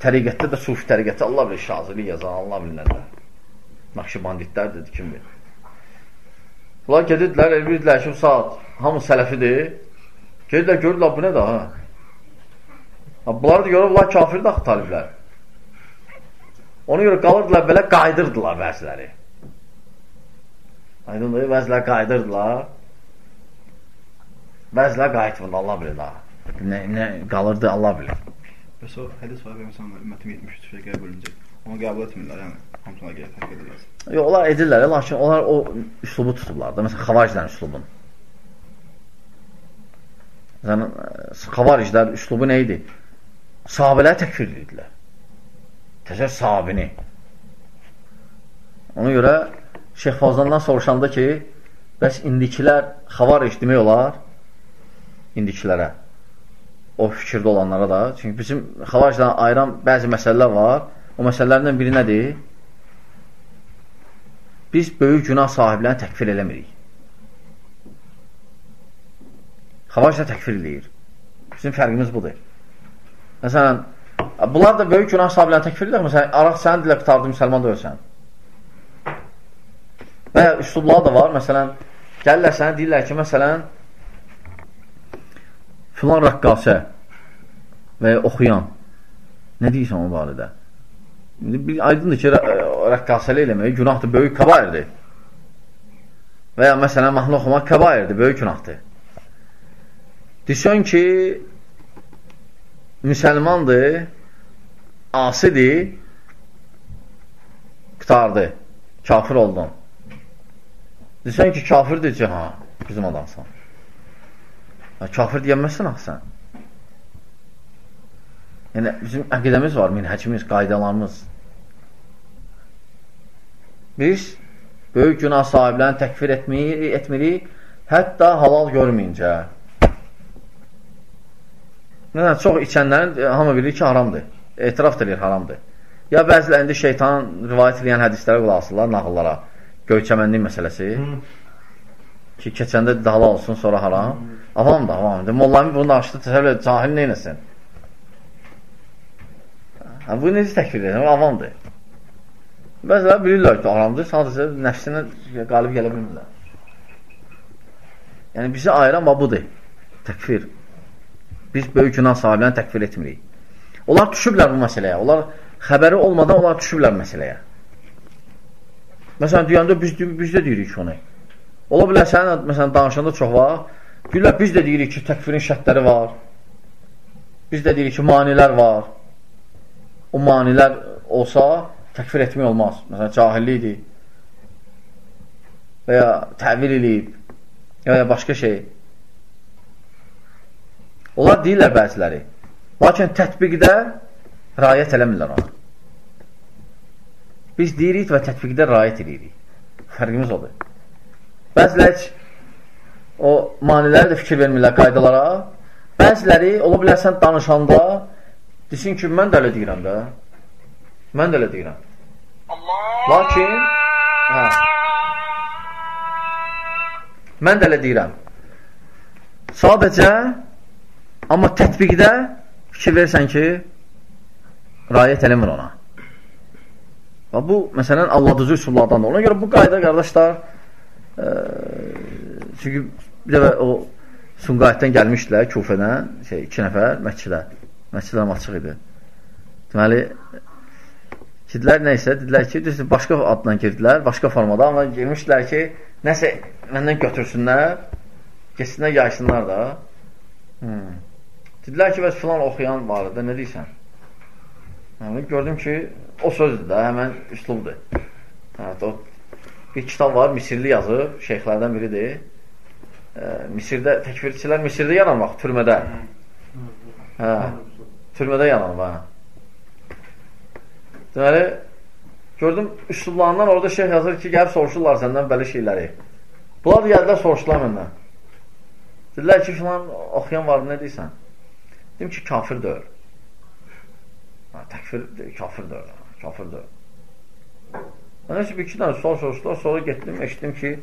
[SPEAKER 1] təriqətdə də sufi təriqətdə Allah bilir, şazili yazan, Allah bilir Naxşibanditlər dedi, kim bilir. Bunlar gedirdilər, el bilirdilər ki, saat hamı sələfidir. Gedirlər, görürlər, bu nə də, ha? Bunlar da görür, bunlar kafirdir axı taliblər. Ona görə qalırdılar, belə qaydırdılar bəziləri. Aydındır, bəziləri qaydırdılar. Bəzilər qayıtmırdı, Allah bilir daha. Nə, nə qalırdı, Allah bilir.
[SPEAKER 5] Bəs o hədis var, məsələn, ümmətim 73 fərqəyə bölünəcək. Onu qəbul etmirlər, yəni hamısına fərq edirlər.
[SPEAKER 1] Yox, onlar edirlər, lakin onlar o üslubu tutublar da. Məsələn, xavariclərin üslubun. Məsələn, xavariclər üslubu nə idi? Sahabələri təkfir edirdilər. Təsəvvür sahabini. Ona görə Şeyx Fazlandan soruşanda ki, bəs indikilər xavaric demək olar? indikilərə. o fikirdə olanlara da. Çünki bizim xavaricdən ayıran bəzi məsələlər var. O məsələlərdən biri nədir? Biz böyük günah sahiblərini təkfir eləmirik. Xavaricdə təkfir eləyir. Bizim fərqimiz budur. Məsələn, bunlar da böyük günah sahiblərini təkfir edir. Məsələn, araq sənin dilə qutardı, müsəlman da ölsən. Və ya üslublar da var. Məsələn, gəlirlər sənə deyirlər ki, məsələn, filan rəqqasə və ya oxuyan nə deyirsən o barədə? Bir aydındır ki, rəqqasəli eləmək günahdır, böyük kəbairdir. Və ya məsələn, mahnı oxumaq kəbairdir, böyük günahdır. Deyirsən ki, müsəlmandır, asidir, qutardı, kafir oldun. Deyirsən ki, kafirdir ki, ha, bizim adamsan. Ha, kafir deyəməzsən axı sən. Yəni, bizim əqidəmiz var, minhəcimiz, qaydalarımız. Biz böyük günah sahiblərini təkfir etmirik, etmirik hətta halal görməyincə. Yəni, çox içənlərin e, hamı bilir ki, haramdır. Etiraf edir, haramdır. Ya bəzilərində şeytan rivayət edən hədislərə qulaq asırlar, nağıllara göyçəmənlik məsələsi Hı. ki, keçəndə dala olsun, sonra haram. Avam da, avam. Mollamı bunu açdı, təsəvvür cahil neynəsin? Hə, bu necə təkfir edir? Avamdır. Bəzələr bilirlər ki, haramdır, sadəcə nəfsinə qalib gələ bilmirlər. Yəni, bizi ayıran budur. Təkfir. Biz böyük günah sahiblərini təkfir etmirik. Onlar düşüblər bu məsələyə. Onlar xəbəri olmadan onlar düşüblər məsələyə. Məsələn, deyəndə biz, biz də deyirik onu. Ola bilər, sənin məsələn, danışanda çox var. Deyirlər, biz də deyirik ki, təkfirin şərtləri var. Biz də deyirik ki, manilər var. O manilər olsa, təkfir etmək olmaz. Məsələn, cahillikdir. Və ya təvil eləyib. Və ya başqa şey. Onlar deyirlər bəziləri. Lakin tətbiqdə rayət eləmirlər ona. Biz deyirik və tətbiqdə rayət edirik. Fərqimiz odur. Bəziləri o maniləri də fikir vermirlər qaydalara. Bəziləri, ola bilər sən danışanda desin ki, mən də elə deyirəm də. Mən də elə deyirəm. Lakin hə, mən də elə deyirəm. Sadəcə amma tətbiqdə fikir versən ki, rayət eləmir ona. Və bu, məsələn, alladıcı üsullardandır. Ona görə bu qayda, qardaşlar, e, çünki bir dəfə o Sumqayətdən gəlmişdilər Kufədən, şey, iki nəfər Məkkədə. Məkkədəm açıq idi. Deməli, Dedilər nəysə, dedilər ki, düzdür, başqa adla girdilər, başqa formada, amma girmişdilər ki, nəsə məndən götürsünlər, geçsinlər, yaysınlar da. Hmm. Dedilər ki, bəs filan oxuyan var da, nə deyirsən? Yəni, gördüm ki, o sözdür də, həmən üslubdur. Evet, o bir kitab var, Misirli yazıb, şeyxlərdən biridir. E, Misirdə, təkfirçilər Misirdə yanılmaq, türmədə. Hə, türmədə yanılmaq. Deməli, gördüm, üslublarından orada şeyh yazır ki, gəlib soruşurlar səndən bəli şeyləri. Bunlar da gəldilər, soruşdular məndən. Dedilər ki, filan oxuyan var, nə deyirsən? Dedim ki, kafir deyil. Təkfir, kafir deyil. Kafir deyil. Mən heç bir iki dənə sual soruşdular, sonra getdim, eşitdim ki,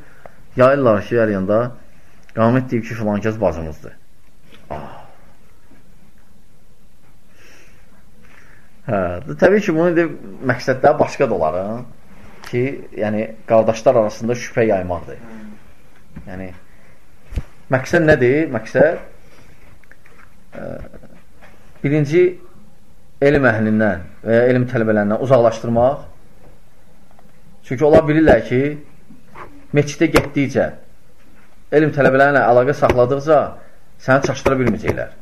[SPEAKER 1] yayırlar ki, yer yanında qamət deyib ki, filan kəs bacımızdır. Ah. Hə, təbii ki, bunu deyib, məqsədlər başqa da olar, ki, yəni, qardaşlar arasında şübhə yaymaqdır. Yəni, məqsəd nədir? Məqsəd ə, birinci elm əhlindən və ya elm tələbələrindən uzaqlaşdırmaq Çünki onlar bilirlər ki, meçidə getdikcə, elm tələbələrlə əlaqə saxladıqca səni çaşdıra bilməyəcəklər.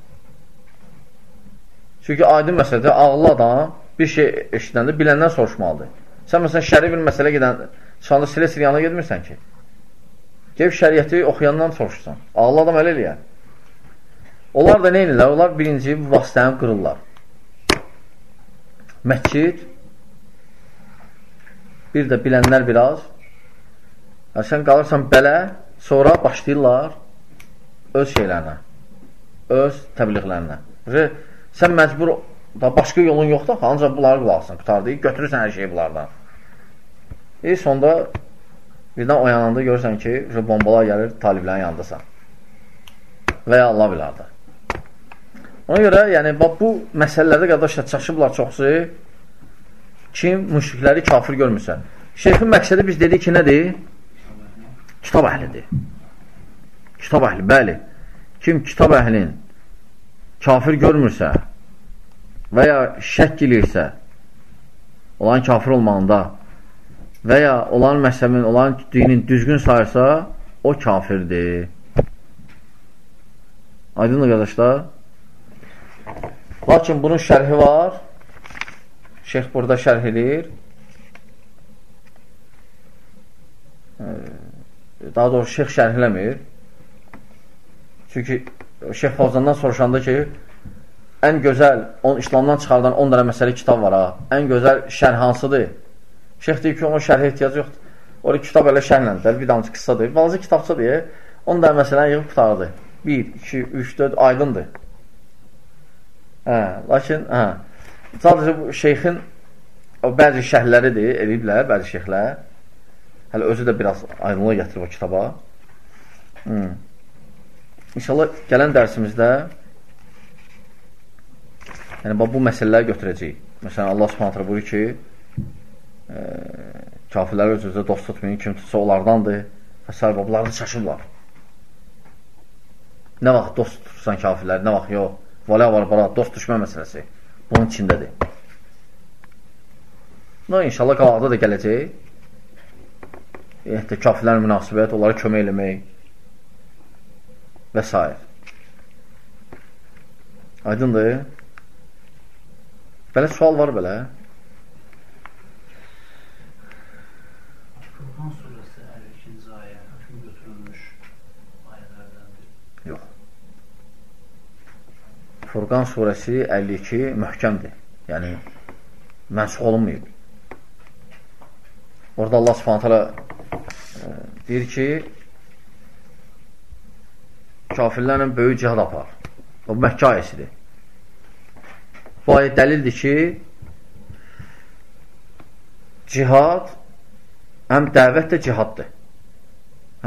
[SPEAKER 1] Çünki aydın məsələdə ağlı adam bir şey eşidəndə biləndən soruşmalıdır. Sən məsələn şəri bir məsələ gedən, çıxanda silə-silə yanına gedmirsən ki. Gelib şəriyyəti oxuyandan soruşsan. Ağlı adam elə eləyər. Onlar da nə edirlər? Onlar birinci bu vasitəni qırırlar. Məscid bir də bilənlər biraz. Yəni, sən qalırsan belə, sonra başlayırlar öz şeylərinə, öz təbliğlərinə. Sən məcbur, da başqa yolun yoxdur, ancaq bunları qulaqsın, qutardı, götürürsən hər şeyi bunlardan. E, sonda birdən oyananda görürsən ki, bombalar gəlir, taliblərin yanındasan. Və ya Allah bilərdə. Ona görə, yəni, bax, bu məsələlərdə qardaşlar çaşıblar çoxsu, kim müşrikləri kafir görmürsə. Şeyxin məqsədi biz dedik ki, nədir? Kitab əhlidir. Kitab əhli, bəli. Kim kitab əhlin kafir görmürsə və ya şək eləyirsə olan kafir olmağında və ya olan məhzəbin, olan dinin düzgün sayırsa, o kafirdir. Aydınlı qardaşlar. Lakin bunun şərhi var. Şeyx burada şərh edir. Daha doğrusu şeyx şərhləmir. Çünki Şeyx Favzandan soruşanda ki, ən gözəl, on, İslamdan çıxardan 10 dənə məsələ kitab var ha. Ən gözəl şərh hansıdır? Şeyx deyir ki, ona şərh ehtiyac yoxdur. Orada kitab elə şərhləndir, bir damcı qıssadır. Balaca kitabçadır, 10 dənə məsələni yığıb qutardı. 1, 2, 3, 4, aydındır. Hə, lakin, hə, sadəcə bu şeyxin bəzi şərhləridir, eləyiblər, bəzi şeyxlər. Hələ özü də biraz aydınlığa gətirib o kitaba. Hmm. İnşallah gələn dərsimizdə yəni bu məsələləri götürəcəyik. Məsələn, Allah subhanətlə buyurur ki, e, kafirləri öz-özə dost tutmayın, kim tutsa onlardandır və s. Bunları çaşırlar. Nə vaxt dost tutursan kafirləri, nə vaxt yox. Valə var, bara, dost düşmə məsələsi. Bunun içindədir. Və inşallah qabaqda da gələcək. Kafirlərin münasibət, onlara kömək eləmək, və s. Aydındır? Belə sual var belə.
[SPEAKER 4] Furqan surəsi 52-ci ayə hökm götürülmüş ayələrdəndir.
[SPEAKER 1] Yox. Furqan surəsi 52 möhkəmdir. Yəni, mənsuq olunmayıb. Orada Allah subhanətələ e, deyir ki, kafirlərlə böyük cihad apar. O Məkkə ayəsidir. Bu ayə dəlildir ki, cihad həm dəvət də cihaddır.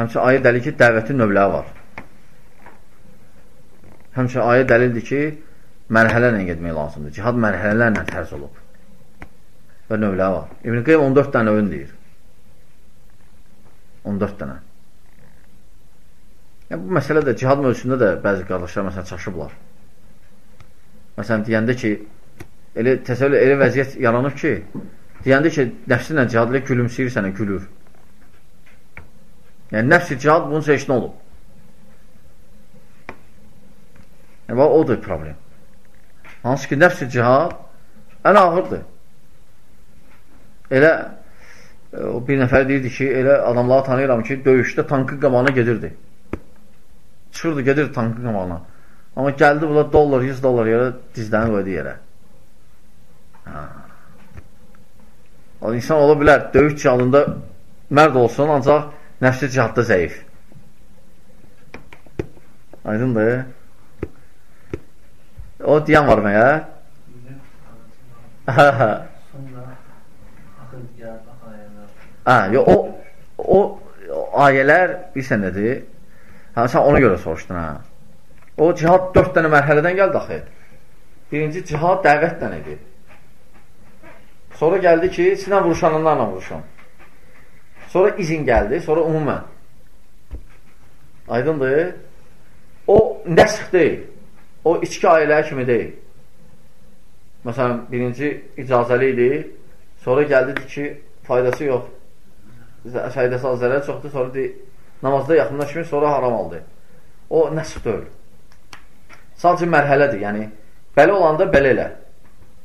[SPEAKER 1] Həmçə ayə dəlil ki, dəvətin növləri var. Həmçə ayə dəlildir ki, mərhələrlə getmək lazımdır. Cihad mərhələlərlə tərz olub. Və növləri var. İbn-i Qeym 14 dənə övün deyir. 14 dənə. Yəni, bu məsələ də cihad mövzusunda da bəzi qardaşlar məsələn çaşıblar. Məsələn, deyəndə ki, elə təsəvvür elə vəziyyət yaranıb ki, deyəndə ki, nəfsi ilə cihad ilə gülümsəyir sənə, gülür. Yəni, nəfsi cihad bunun heç nə olub. Yəni, bax, odur problem. Hansı ki, nəfsi cihad ən ağırdır. Elə o bir nəfər deyirdi ki, elə adamları tanıyıram ki, döyüşdə tankın qabağına gedirdi. Çıxırdı, gedirdi tankın qabağına. Amma gəldi bunlar dollar, 100 dollar yerə dizləni qoydu yerə. Ha. O insan ola bilər, döyüş cihadında mərd olsun, ancaq nəfsi cihadda zəif. Aydındır. O deyən var mı ya?
[SPEAKER 4] Sonra axır digər ayələr.
[SPEAKER 1] Ha, yo, o, o, o ayələr bilsən nədir? Hə, sən ona görə soruşdun, hə. O cihad dörd dənə mərhələdən gəldi axı. Birinci cihad dəvətlə idi. Sonra gəldi ki, sinə vuruşanlarla vuruşun. Sonra izin gəldi, sonra umumən. Aydındır. O nəsx deyil. O içki ailələr kimi deyil. Məsələn, birinci icazəli idi, sonra gəldi ki, faydası yox. Faydası az zərər çoxdur, sonra deyil, namazda yaxınlaşmır, sonra haram aldı. O nəsx deyil. Sadəcə mərhələdir, yəni belə olanda belə elə.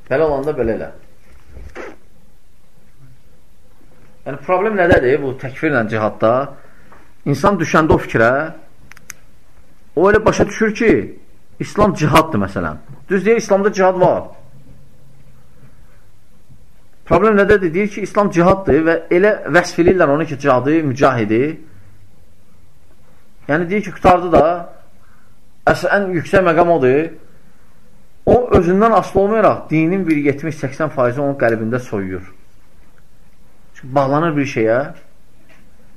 [SPEAKER 1] Belə olanda belə elə. Yəni problem nədədir bu təkfirlə cihadda? İnsan düşəndə o fikrə o elə başa düşür ki, İslam cihaddır məsələn. Düz deyir, İslamda cihad var. Problem nədədir? Deyir ki, İslam cihaddır və elə vəsf edirlər onu ki, cihadı, mücahidi. Yəni deyir ki, qutardı da ən yüksək məqam odur. o özündən asılı olmayaraq dinin bir 70-80 faizi onun qəlbində soyuyur. Çünki bağlanır bir şeyə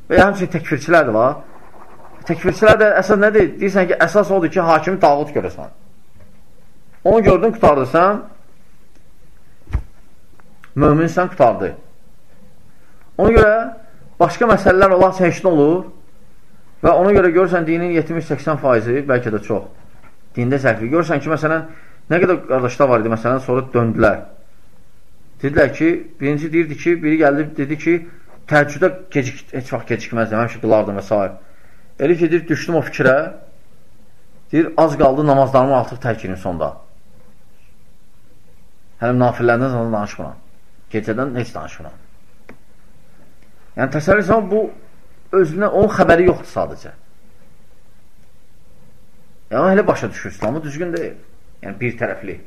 [SPEAKER 1] və ya həmçinin təkfirçilər də var. Təkfirçilər də əsas nədir? Deyirsən ki, əsas odur ki, hakimi tağut görəsən. Onu gördün, qutardırsan, möminsən, qutardı. Ona görə başqa məsələlər olar çeşidli olur və ona görə görürsən dinin 70-80 faizi, bəlkə də çox, dində səhvi. Görürsən ki, məsələn, nə qədər qardaşlar var idi, məsələn, sonra döndülər. Dedilər ki, birinci deyirdi ki, biri gəldi, dedi ki, təəccüdə gecik, heç vaxt gecikməzdim, həmişə qılardım və s. Elə ki, deyir, düşdüm o fikrə, deyir, az qaldı namazlarımı artıq tərkinim sonda. Hələm nafillərdən sonra danışmıram. Gecədən heç danışmıram. Yəni, təsəvvür etsən, bu özünə, onun xəbəri yoxdur sadəcə. Yəni, elə başa düşür İslamı, düzgün deyil. Yəni, bir tərəfli.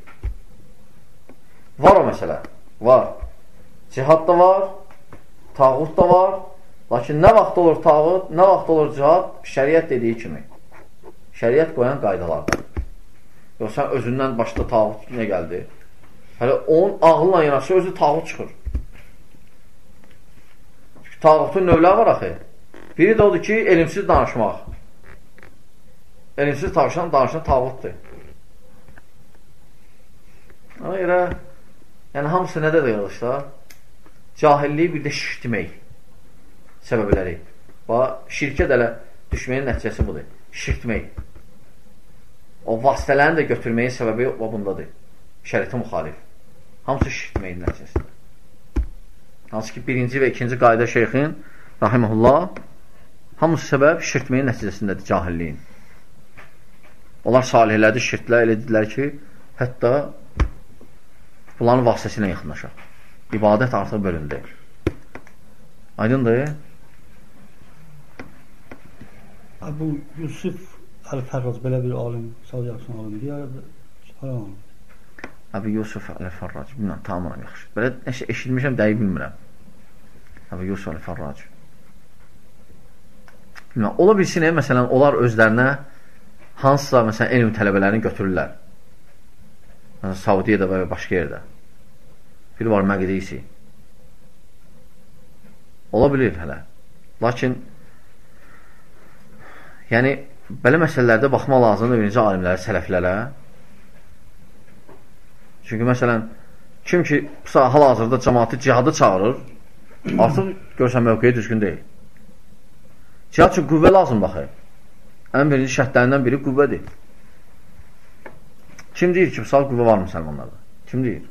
[SPEAKER 1] Var o məsələ, var. Cihad da var, tağut da var. Lakin nə vaxt olur tağut, nə vaxt olur cihad, şəriət dediyi kimi. Şəriət qoyan qaydalardır. Yox, sən özündən başda tağut nə gəldi? Hələ onun ağılla yanaşı özü tağut çıxır. Çünki tağutun növləri var axı. Biri də odur ki, elimsiz danışmaq. Elimsiz danışan, danışan tağutdur. Ona görə, yəni hamısı nədə də yığılışlar? Cahilliyi bir də şirk demək səbəbləri. Bax, şirkə də düşməyin nəticəsi budur. Şirk demək. O vasitələrini də götürməyin səbəbi o bundadır. Şəriətə müxalif. Hamısı şirk deməyin nəticəsidir. Hansı ki, birinci və ikinci qayda şeyxin, rahiməhullah, hamısı səbəb şirk deməyin nəticəsindədir cahilliyin. Onlar salihlədi, şirklər elə dedilər ki, hətta bunların vasitəsilə yaxınlaşaq. İbadət artıq bölündü. Aydındır?
[SPEAKER 2] Bu Yusuf Əl-Fərraz belə bir alim, Saudi Arabistan alimidir, ya haram alim.
[SPEAKER 1] Əbi Yusuf Əl-Fərrac, bilmirəm, tamam yaxşı. Belə nəsə eşitmişəm, dəqiq bilmirəm. Əbi Yusuf Əl-Fərrac. Bilmirəm, ola bilsin, məsələn, onlar özlərinə hansısa, məsələn, elm tələbələrini götürürlər. Məsələn, Saudiyada və başqa yerdə. Biri var Məqdisi. Ola bilir hələ. Lakin yəni belə məsələlərdə baxmaq lazımdır birinci alimlərə, sələflərə. Çünki məsələn kim ki hal-hazırda cəmaatı cihadı çağırır, artıq görsən mövqeyi düzgün deyil. Cihad üçün qüvvə lazımdır axı. Ən birinci şərtlərindən biri qüvvədir. Kim deyir ki, sal qüvvə var müsəlmanlarda? Kim deyir?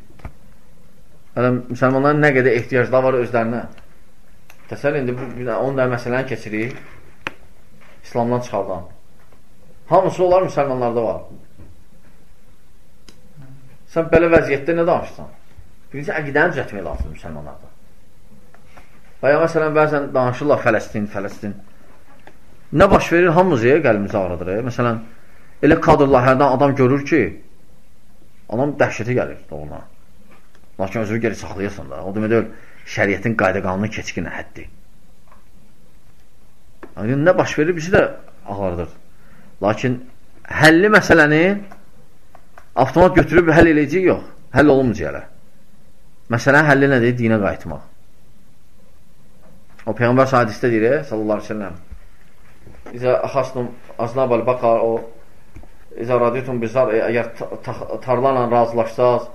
[SPEAKER 1] Hələ müsəlmanların nə qədər ehtiyaclar var özlərinə. Təsəl indi bu, onun da məsələni keçirik. İslamdan çıxardan. Hamısı onlar müsəlmanlarda var. Sən belə vəziyyətdə nə danışsan? Birinci, əqidəni düzətmək lazımdır müsəlmanlarda. Və ya məsələn, bəzən danışırlar Fələstin, Fələstin. Nə baş verir? Hamımızı qəlbimizi ağrıdır. E? Məsələn, elə kadrlar hərdən adam görür ki, adam dəhşətə gəlir doğuna. Lakin özünü geri saxlayırsan da. O demək deyil, şəriyyətin qayda qanunu keçkin həddir. Yəni, nə baş verir? Bizi də ağırdır. Lakin həlli məsələni avtomat götürüb həll eləyəcək yox. Həll olunmayacaq hələ. Məsələn, həlli nədir? Dinə qayıtmaq. O Peyğəmbər hadisdə deyir, sallallahu aleyhi ve sellem İzə axastum aznabal baqar o İzə radiyyətum bizar əgər tarlarla razılaşsaz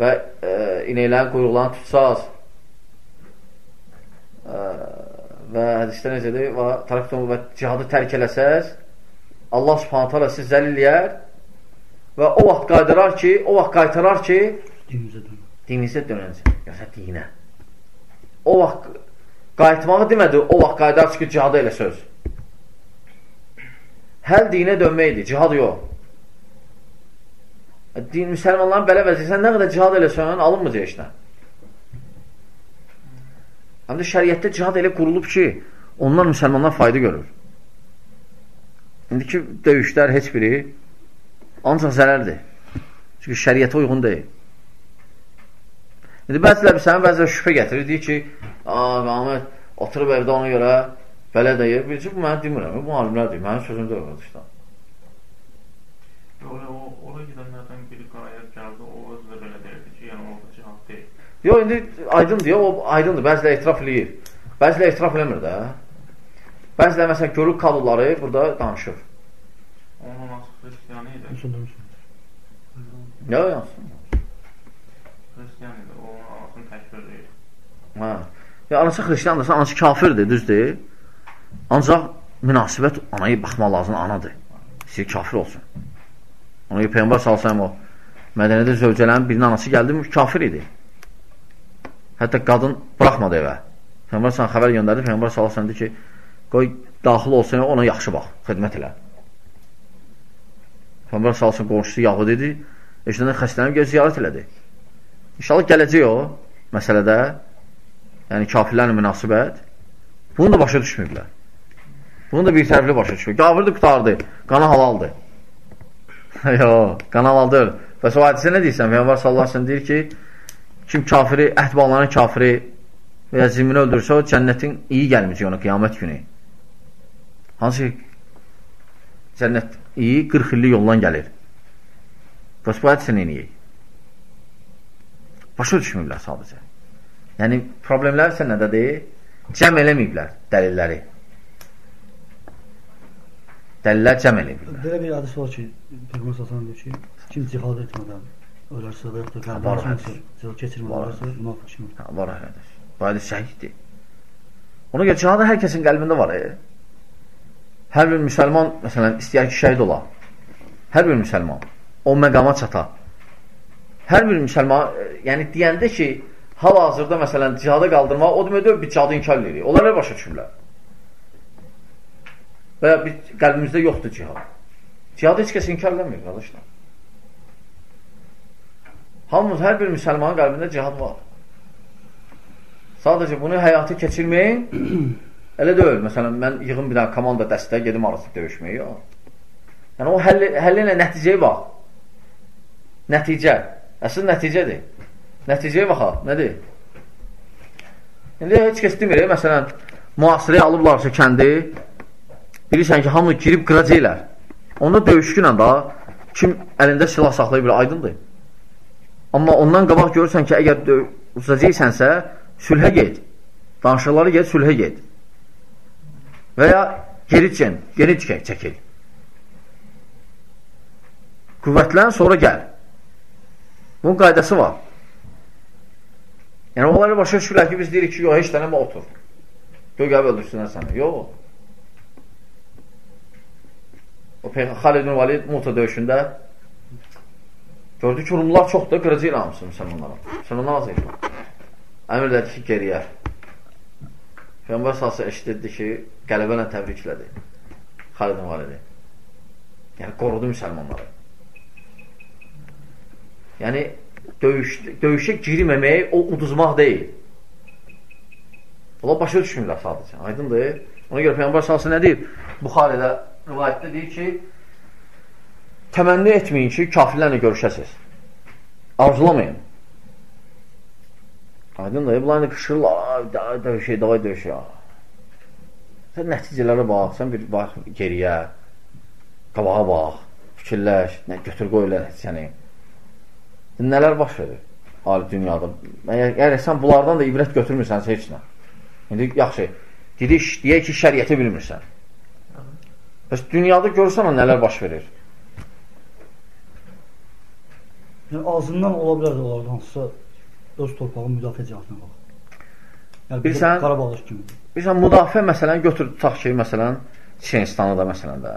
[SPEAKER 1] və e, inəklərin quyruqlarını tutsaz e, və hədisdə necədir və tərəfdən və cihadı tərk eləsəz Allah subhanət hala siz zəlil eləyər və o vaxt qaydarar ki o vaxt qaytarar ki
[SPEAKER 2] Dinimizə
[SPEAKER 1] dönəcək. Yoxsa dinə. O vaxt qayıtmağı demədi, o vaxt qaydar ki, cihadı elə söz. Həl dinə dönməkdir, cihad yox. Din, müsəlmanların belə vəziyyəsən nə qədər cihad eləsən, alınmayacaq işlə. Həm də şəriətdə cihad elə qurulub ki, ondan müsəlmanlar fayda görür. İndiki döyüşlər heç biri ancaq zərərdir. Çünki şəriətə uyğun deyil. İndi bəzilər sənin bəzilər şübhə gətirir, deyir ki, Ahmet oturub evdə ona görə belə deyir. Bircə bu mənə demirəm, bu alimlər deyir, mənim sözüm deyil qardaşlar.
[SPEAKER 3] Ora, ora gedənlərdən biri qayət gəldi.
[SPEAKER 1] Yox, indi aydındır, yox, o aydındır. Bəzilə etiraf eləyir. Bəzilə etiraf eləmir də. Bəzilə məsələn görür kadrları burada danışır.
[SPEAKER 3] Onun anası xristiyan idi.
[SPEAKER 1] Yox, yansın.
[SPEAKER 3] Xristiyan idi. Onun anasını təkbir edir.
[SPEAKER 1] Hə. Ya anası xristiandırsa, anası kafirdir, düzdür. Ancaq münasibət anaya baxmaq lazım, anadır. İstəyir kafir olsun. Ona görə Peyğəmbər salsam o mədəniyyədə zövcələrin birinin anası gəldi, kafir idi. Hətta qadın buraxmadı evə. Peyğəmbər sana xəbər göndərdi, Peyğəmbər salsam dedi ki, qoy daxil olsun, ona yaxşı bax, xidmət elə. Peyğəmbər salsam qonşusu Yahud idi, eşidən xəstələnib göz ziyarət elədi. İnşallah gələcək o məsələdə, yəni kafirlərlə münasibət, bunu da başa düşmürlər. Bunu da bir tərəfli başa düşmür. Kafirdir, qutardı, qana halaldır. Yox, qana halaldır. Bəs o hadisə nə deyirsən? Peyğəmbər sallallahu əleyhi deyir ki, kim kafiri, əhd bağlanan kafiri və ya zimmini öldürsə, o cənnətin iyi gəlməyəcək ona qiyamət günü. Hansı ki, cənnət iyi 40 illik yoldan gəlir. Bəs bu hədisə nə eləyək? Başa düşmürlər sadəcə. Yəni, problemlər isə nədədir? Cəm eləməyiblər dəlilləri. Dəlillər cəm eləyiblər.
[SPEAKER 2] Belə bir hədis var ki, Peyğəmbər sallallahu əleyhi deyir ki, kim cihad etmədən ölərsə və ya da
[SPEAKER 1] Var
[SPEAKER 2] qəlbini
[SPEAKER 1] hədis.
[SPEAKER 2] cihad
[SPEAKER 1] Var.
[SPEAKER 2] keçirmədən ölərsə, münafıq kimi.
[SPEAKER 1] Ha, var hədis. Bu hədis səhihdir. Ona görə cihada hər kəsin qəlbində var. E. Hər bir müsəlman, məsələn, istəyər ki, şəhid ola. Hər bir müsəlman o məqama çata. Hər bir müsəlman, e, yəni deyəndə ki, hal-hazırda məsələn cihada qaldırmaq, o demək deyil, bir cihadı inkar edirik. Onlar nə başa düşürlər? Və bir qəlbimizdə yoxdur cihad. Cihadı heç kəs inkar eləmir, qardaşlar. Hamımız, hər bir müsəlmanın qəlbində cihad var. Sadəcə bunu həyatı keçirməyin, elə deyil. Məsələn, mən yığım bir dənə komanda dəstə, gedim arası döyüşməyə, yox. Yəni, o həll, həlli ilə nəticəyə bax. Nəticə. Əsl nəticədir. Nəticəyə baxaq, nədir? İndi heç kəs demir, məsələn, müasirəyə alıblarsa kəndi, bilirsən ki, hamını girib qıracaqlar. Onda döyüşkünlə da kim əlində silah saxlayıb aydındır. Amma ondan qabaq görürsən ki, əgər uzacaqsənsə, sülhə get. Danışıqları get, sülhə get. Və ya geri çəkən, geri çəkək, çəkil. Qüvvətlən, sonra gəl. Bunun qaydası var. Yəni, onları başa düşürlər ki, biz deyirik ki, yox, heç dənəmə otur. Göy qəbə öldürsünlər sənə. Yox. O Xalid ibn Valid Muta döyüşündə gördü ki, Rumlar çoxdur, qırıcı ilə hamısı müsəlmanlara. Müsəlmanlar az idi. Əmr dedi ki, geriyə. Peyğəmbər sası eşidirdi ki, qələbə ilə təbriklədi Xalid ibn Validi. Yəni, qorudu müsəlmanları. Yəni, döyüş, döyüşə girməmək o uduzmaq deyil. Bunlar başa düşmürlər sadəcə. Aydındır. Ona görə Peyğəmbər sası nə deyir? Buxarədə rivayətdə deyir ki, təmənni etməyin ki, kafirlərlə görüşəsiz. Arzulamayın. Aydın da, bunlar qışırlar, döyüşək, davay döyüşək. Sən nəticələrə bax, sən bir bax geriyə, qabağa bax, fikirləş, nə götür qoy elə nəticəni. Nələr baş verir ali dünyada? Əgər, sən bunlardan da ibrət götürmürsənsə heç nə. İndi yaxşı, dedik, deyək ki, şəriəti bilmirsən. Bəs dünyada görsən o nələr baş verir?
[SPEAKER 2] Yəni ağzından ola bilər onlardan hansısa öz torpağını müdafiə cəhətinə bax. Yəni
[SPEAKER 1] Bilirsən-
[SPEAKER 2] Qarabağ kimi.
[SPEAKER 1] Bilirsən, müdafiə məsələn götür, tutaq ki, məsələn, Çiçenistanı da məsələn də.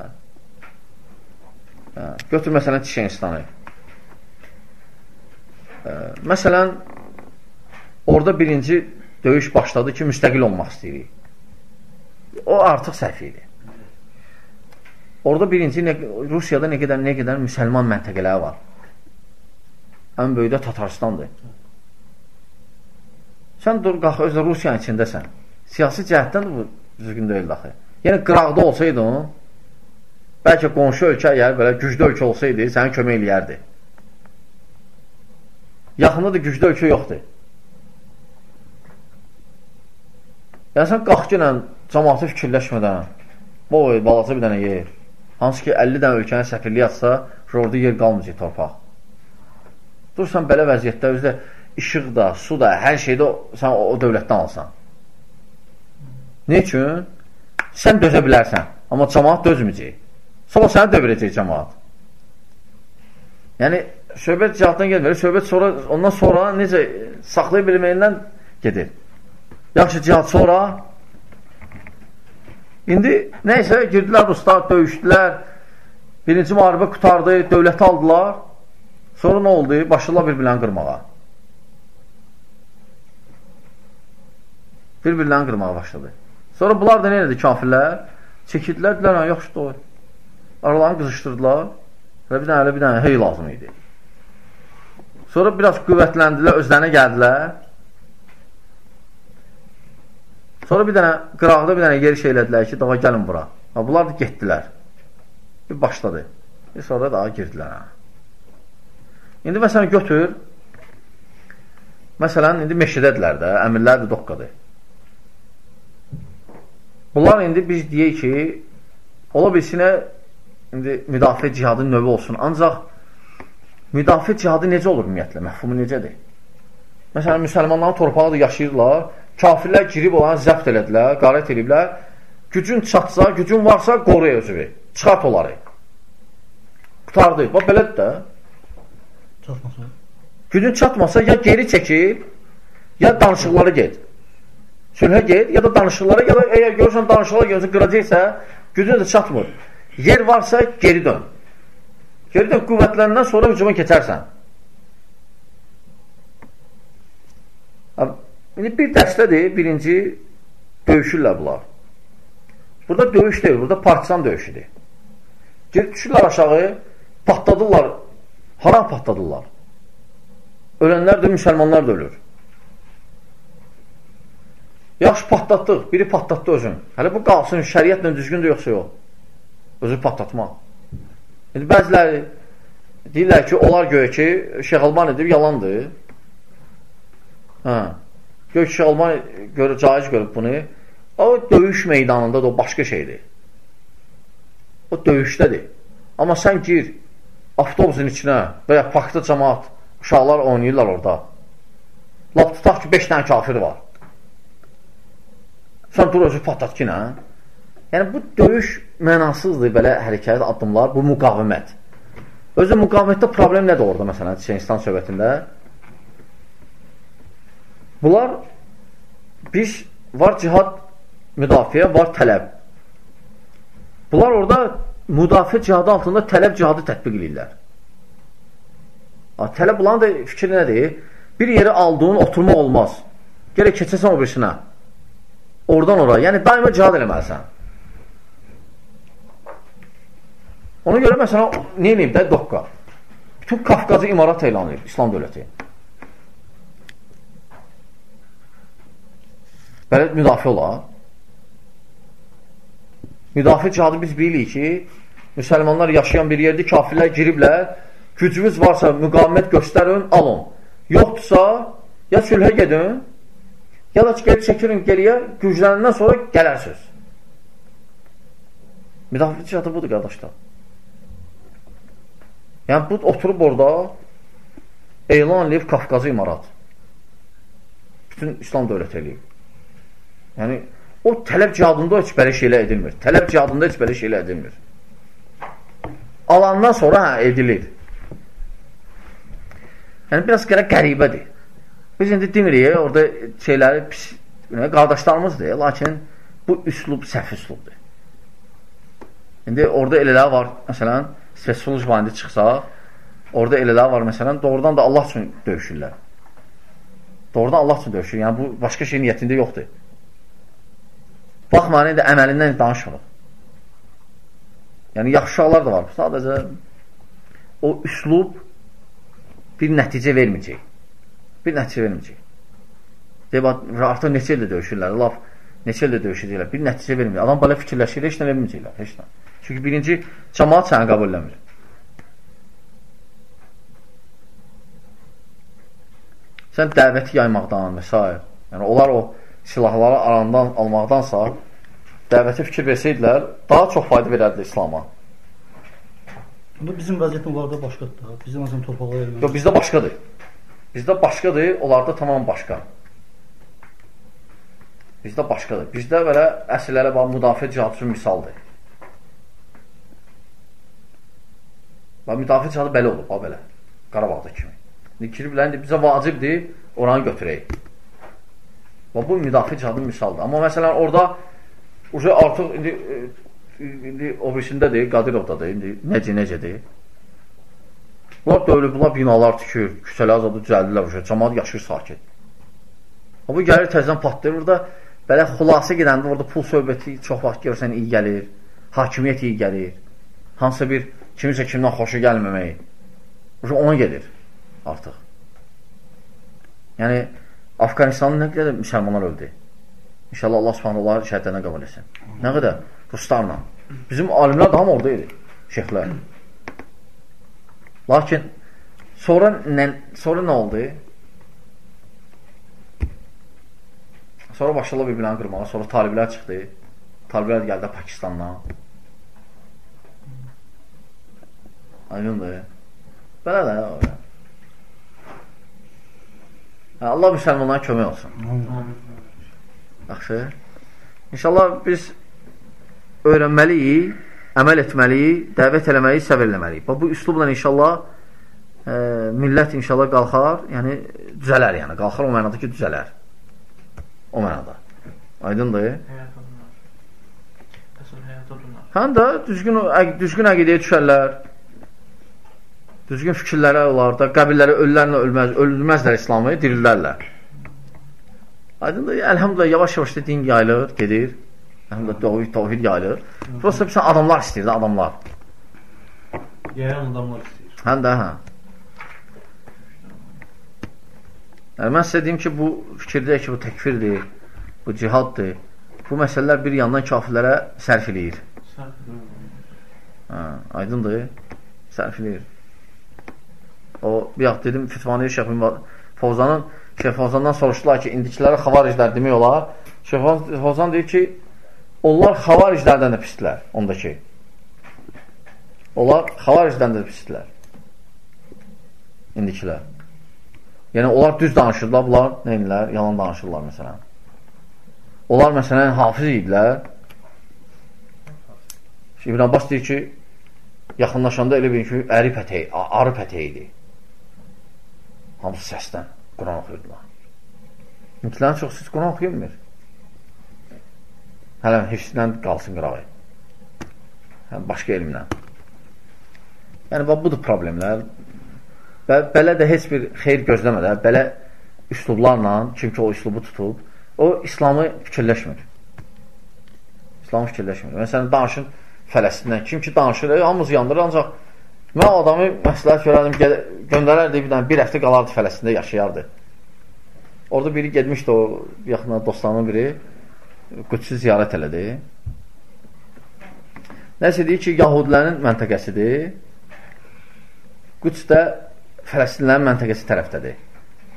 [SPEAKER 1] Hə, götür məsələn Çiçenistanı. Hə, məsələn, orada birinci döyüş başladı ki, müstəqil olmaq istəyirik. O artıq səhv idi. Orada birinci nə, Rusiyada nə qədər nə qədər müsəlman məntəqələri var. Ən böyük də Tataristandır. Sən dur qalx özü Rusiyanın içindəsən. Siyasi cəhətdən də bu düzgün deyil axı. Yəni qıraqda olsaydın, bəlkə qonşu ölkə əgər belə güclü ölkə olsaydı, sənə kömək eləyərdi. Yaxında da güclü ölkə yoxdur. Yəni sən qalx ki, cəmaatı fikirləşmədən, boy, balaca bir dənə yer, hansı ki 50 dənə ölkənin səfirliyi atsa, orada yer qalmayacaq torpaq. Dursan belə vəziyyətdə, özdə işıq da, su da, hər şeydə sən o, o dövlətdən alsan. Ne üçün? Sən dözə bilərsən, amma cəmaat dözməyəcək. Sabah səni dövrəcək cəmaat. Yəni, söhbət cihaddan gelmir. Söhbət sonra, ondan sonra necə saxlaya bilməyindən gedir. Yaxşı cihad sonra indi neysə girdilər ruslar, döyüşdülər. Birinci müharibə qutardı, dövləti aldılar. Sonra nə oldu? Başladılar bir-birlərini qırmağa. Bir-birlərini qırmağa başladı. Sonra bunlar da nə edir kafirlər? Çəkildilər, dedilər, yaxşı doğru. Aralarını qızışdırdılar və bir dənə, bir dənə hey lazım idi. Sonra biraz qüvvətləndilər, özlərinə gəldilər. Sonra bir dənə qıraqda bir dənə yeri şeylədilər ki, daha gəlin bura. Ha, bunlar da getdilər. Bir başladı. Bir sonra daha girdilər. İndi məsələn götür, məsələn, indi meşədədirlər də, əmirlər də doqqadır. Bunlar indi biz deyək ki, ola bilsinə indi müdafiə cihadın növü olsun. Ancaq müdafiə cihadı necə olur ümumiyyətlə? Məhfumu necədir? Məsələn, müsəlmanların torpağı da yaşayırlar, kafirlər girib olanı zəbt elədilər, qarət ediblər, gücün çatsa, gücün varsa qoruya özüvi, çıxart onları. Qutardı. Bax, belədir də.
[SPEAKER 2] Çatmasa.
[SPEAKER 1] Gücün çatmasa ya geri çəkib, ya danışıqları get. Sülhə get, ya da danışıqlara, ya da əgər görürsən danışıqlara görürsən, qıracaqsa, gücün də çatmır. Yer varsa geri dön. Geri dön, qüvvətlərindən sonra hücuma keçərsən. İndi bir dəstədir, birinci döyüşürlər bunlar. Burada döyüş deyil, burada partisan döyüşüdür. Gelib düşürlər aşağı, patladırlar, hara patladırlar. Ölənlər də müsəlmanlar da ölür. Yaxşı patlatdıq, biri patlatdı özün. Hələ bu qalsın, şəriətlə düzgündür yoxsa yox. Özü patlatmaq. İndi bəziləri deyirlər ki, onlar göyə ki, Şeyh Alman edib, yalandır. Hə. Gör ki, Şeyh Alman görür, caiz görüb bunu. O döyüş meydanında da o başqa şeydir. O döyüşdədir. Amma sən gir avtobusun içinə və ya parkda cəmaat, uşaqlar oynayırlar orada. Lap tutaq ki, 5 dənə kafir var. Sən dur özü patlat ki, nə? Yəni, bu döyüş mənasızdır, belə hərəkət, addımlar, bu müqavimət. Özü müqavimətdə problem nədir orada, məsələn, Çenistan söhbətində? Bunlar, biz, var cihad müdafiə, var tələb. Bunlar orada müdafiə cihadı altında tələb cihadı tətbiq edirlər. Tələb bulan da fikri nədir? Bir yeri aldığın oturma olmaz. Gerək keçəsən o birisinə. Oradan ora. Yəni, daima cihad eləməlisən. Ona görə məsələn, nə eləyib də Dokka? Bütün Kafqazı imarat elan edir, İslam dövləti. Belə müdafiə olar. Müdafiə cihadı biz bilirik ki, müsəlmanlar yaşayan bir yerdə kafirlər giriblər, gücünüz varsa müqamət göstərin, alın. Yoxdursa, ya sülhə gedin, ya da gəlib çəkirin geriyə, güclərindən sonra gələrsiniz. Müdafiə cihadı budur, qardaşlar. Yəni, bu oturub orada elan eləyib Qafqazı imarat. Bütün İslam dövləti eləyib. Yəni, o tələb cihadında heç belə şeylə edilmir. Tələb cihadında heç belə şeylə edilmir. Alandan sonra hə, edilir. Yəni, biraz qərə qəribədir. Biz indi demirik, orada şeyləri pis, qardaşlarımızdır, lakin bu üslub səhv üslubdur. İndi orada elələr var, məsələn, spesifik barəndə çıxsaq, orada elələr var, məsələn, doğrudan da Allah üçün döyüşürlər. Doğrudan Allah üçün döyüşür. Yəni, bu başqa şey niyyətində yoxdur. Baxmayın, indi əməlindən danışmırıq. Yəni, yaxşı uşaqlar da var. Sadəcə o üslub bir nəticə verməyəcək. Bir nəticə verməyəcək. Deyib, artıq neçə ildə döyüşürlər, laf neçə ildə döyüşəcəklər, bir nəticə verməyəcək. Adam belə fikirləşir, heç nə verməyəcəklər, heç nə. Çünki birinci, cəmaat səni qəbul eləmir. Sən dəvəti yaymaqdan və s. Yəni, onlar o silahları arandan almaqdansa, dəvəti fikir versəydilər, daha çox fayda verərdi İslama.
[SPEAKER 2] Bu bizim vəziyyətimiz var da başqadır. Bizim məsələn torpaqlar erməni.
[SPEAKER 1] Yox, bizdə başqadır. Bizdə başqadır, onlarda tamam başqa. Bizdə başqadır. Bizdə belə əsrlərə bax, müdafiə cihadı üçün misaldır. Bax, müdafiə cihadı belə olub, bax, belə. Qarabağda kimi. Kiriblər, indi bizə vacibdir, oranı götürək. Bax, bu müdafiə cihadın misaldır. Amma məsələn, orada Uje artıq indi, indi o birisindədir, Qadirovdadır, indi necə necədir. Bunlar dövlüblər binalar tikir, küçələr azadı düzəldilər, cəmaat yaşır sakit. O, bu gəlir təzdən patlayır, burada belə xülasə gedəndə orada pul söhbəti çox vaxt görsən iyi gəlir, hakimiyyət iyi gəlir, hansısa bir kimisə kimdən xoşu gəlməmək, ona gedir artıq. Yəni, Afqanistanın nə qədər müsəlmanlar öldü? İnşallah Allah subhanə onları şəhətlərinə qəbul etsin. Nə qədər? Ruslarla. Bizim alimlər daha orada idi, şeyxlər. Lakin sonra nə, sonra nə oldu? Sonra başladılar bir-birini qırmağa. Sonra taliblər çıxdı. Taliblər gəldi Pakistandan. Aydındır. Belə də. Allah müsəlmanlara kömək olsun. Yaxşı. İnşallah biz öyrənməliyik, əməl etməliyik, dəvət eləməliyik, səvr eləməliyik. Bu üslubla inşallah e, millət inşallah qalxar, yəni düzələr, yəni qalxar o mənada ki, düzələr. O mənada. Aydındır? Həm də düzgün, düzgün əqidəyə düşərlər, düzgün fikirlərə olar da, qəbilləri öllərlə ölməz, ölməzlər İslamı, dirillərlər. Aydındır, əlhamdülillah, yavaş-yavaş da din yayılır, gedir. Əlhamdülillah, tövhid, tövhid yayılır. Prosta bir adamlar istəyir, adamlar.
[SPEAKER 3] Yayan adamlar istəyir.
[SPEAKER 1] Həm də, hə. Yəni, mən sizə deyim ki, bu fikirdə ki, bu təkfirdir, bu cihaddır. Bu məsələlər bir yandan kafirlərə sərf eləyir. Hə, aydındır, sərf eləyir. O, bir yaxud dedim, Fitvaniyyə Şəfin Fovzanın, Şeyh Fovzandan soruşdular ki, indikiləri xavariclər demək olar. Şeyh Fovzan deyir ki, onlar xavariclərdən də pisdilər, ondakı. Onlar xavaricdən də pisdilər. İndikilər. Yəni, onlar düz danışırlar, bunlar neynilər? Yalan danışırlar, məsələn. Onlar, məsələn, hafiz idilər. İbn Abbas deyir ki, yaxınlaşanda elə bilin ki, əri pətəyi, arı pətəyi idi. Hamısı səsdən Quran oxuyurdular. Mütlərin çox siz Quran oxuyurmur. Hələ hifsindən qalsın qırağı. Yəni, başqa elmlə. Yəni, budur problemlər. Və belə də heç bir xeyr gözləmədə, belə üslublarla, kim ki o üslubu tutub, o İslamı fikirləşmir. İslamı fikirləşmir. Məsələn, danışın Fələstindən. Kim ki danışır, e, hamımız yandırır, ancaq mən adamı məsləhət görərdim, göndərərdi bir dənə, bir həftə qalardı Fələstində, yaşayardı. Orada biri gedmişdi o yaxına dostlarının biri, Qüdsü ziyarət elədi. Nəsə deyir ki, Yahudilərin məntəqəsidir. Qüds də Fələstinlərin məntəqəsi tərəfdədir.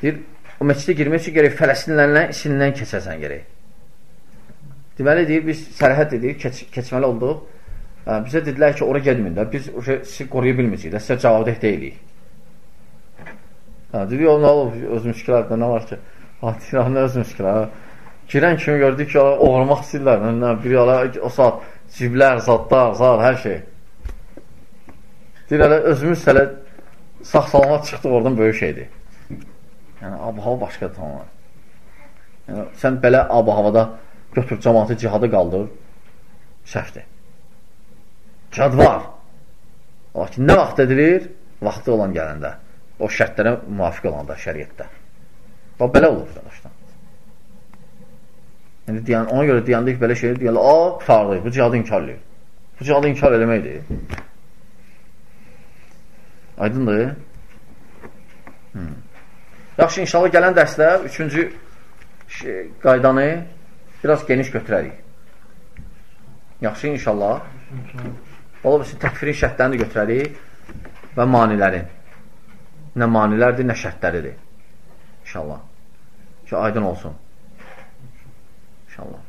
[SPEAKER 1] Deyir, o məscidə girmək üçün gerək Fələstinlərlə içindən keçəsən gerək. Deməli, deyir, biz sərhəd dedik, keç keçməli olduq. Bizə dedilər ki, ora gedməyin də, biz sizi qoruya bilməyəcəyik də, sizə cavabdeh deyilik. Hə, dedi, o, nə olub, öz müşkilərdə, nə var ki? Ha, deyir, nə öz müşkilə? Girən kimi gördük ki, oğurmaq istəyirlər, bir ala, o saat ciblər, zadlar, zar, hər şey. Deyir, hələ özümüz hələ sağ-salamat çıxdıq oradan böyük şeydir. Yəni, ab-hava başqa tamam. Yəni, sən belə ab-havada götür cəmatı cihada qaldır, səhvdir. Cihad var. Lakin nə vaxt edilir? Vaxtı olan gələndə. O şərtlərə müvafiq olanda şəriətdə. Və belə olur, qardaşlar. Yəni, deyən, ona görə deyəndə ki, belə şey deyirlər, a, qutardı, bu cihadı inkar edir. Bu cihadı inkar eləməkdir. Aydındır? Hmm. Yaxşı, inşallah gələn dərsdə üçüncü şey, qaydanı biraz geniş götürərik. Yaxşı, inşallah. Ola bilsin, təkfirin şərtlərini götürərik və manilərin. Nə manilərdir, nə şərtləridir. İnşallah. Ki, aydın olsun. İnşallah.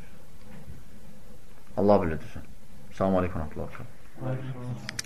[SPEAKER 1] Allah bilir düzün. Selamun Aleyküm. Aleyküm.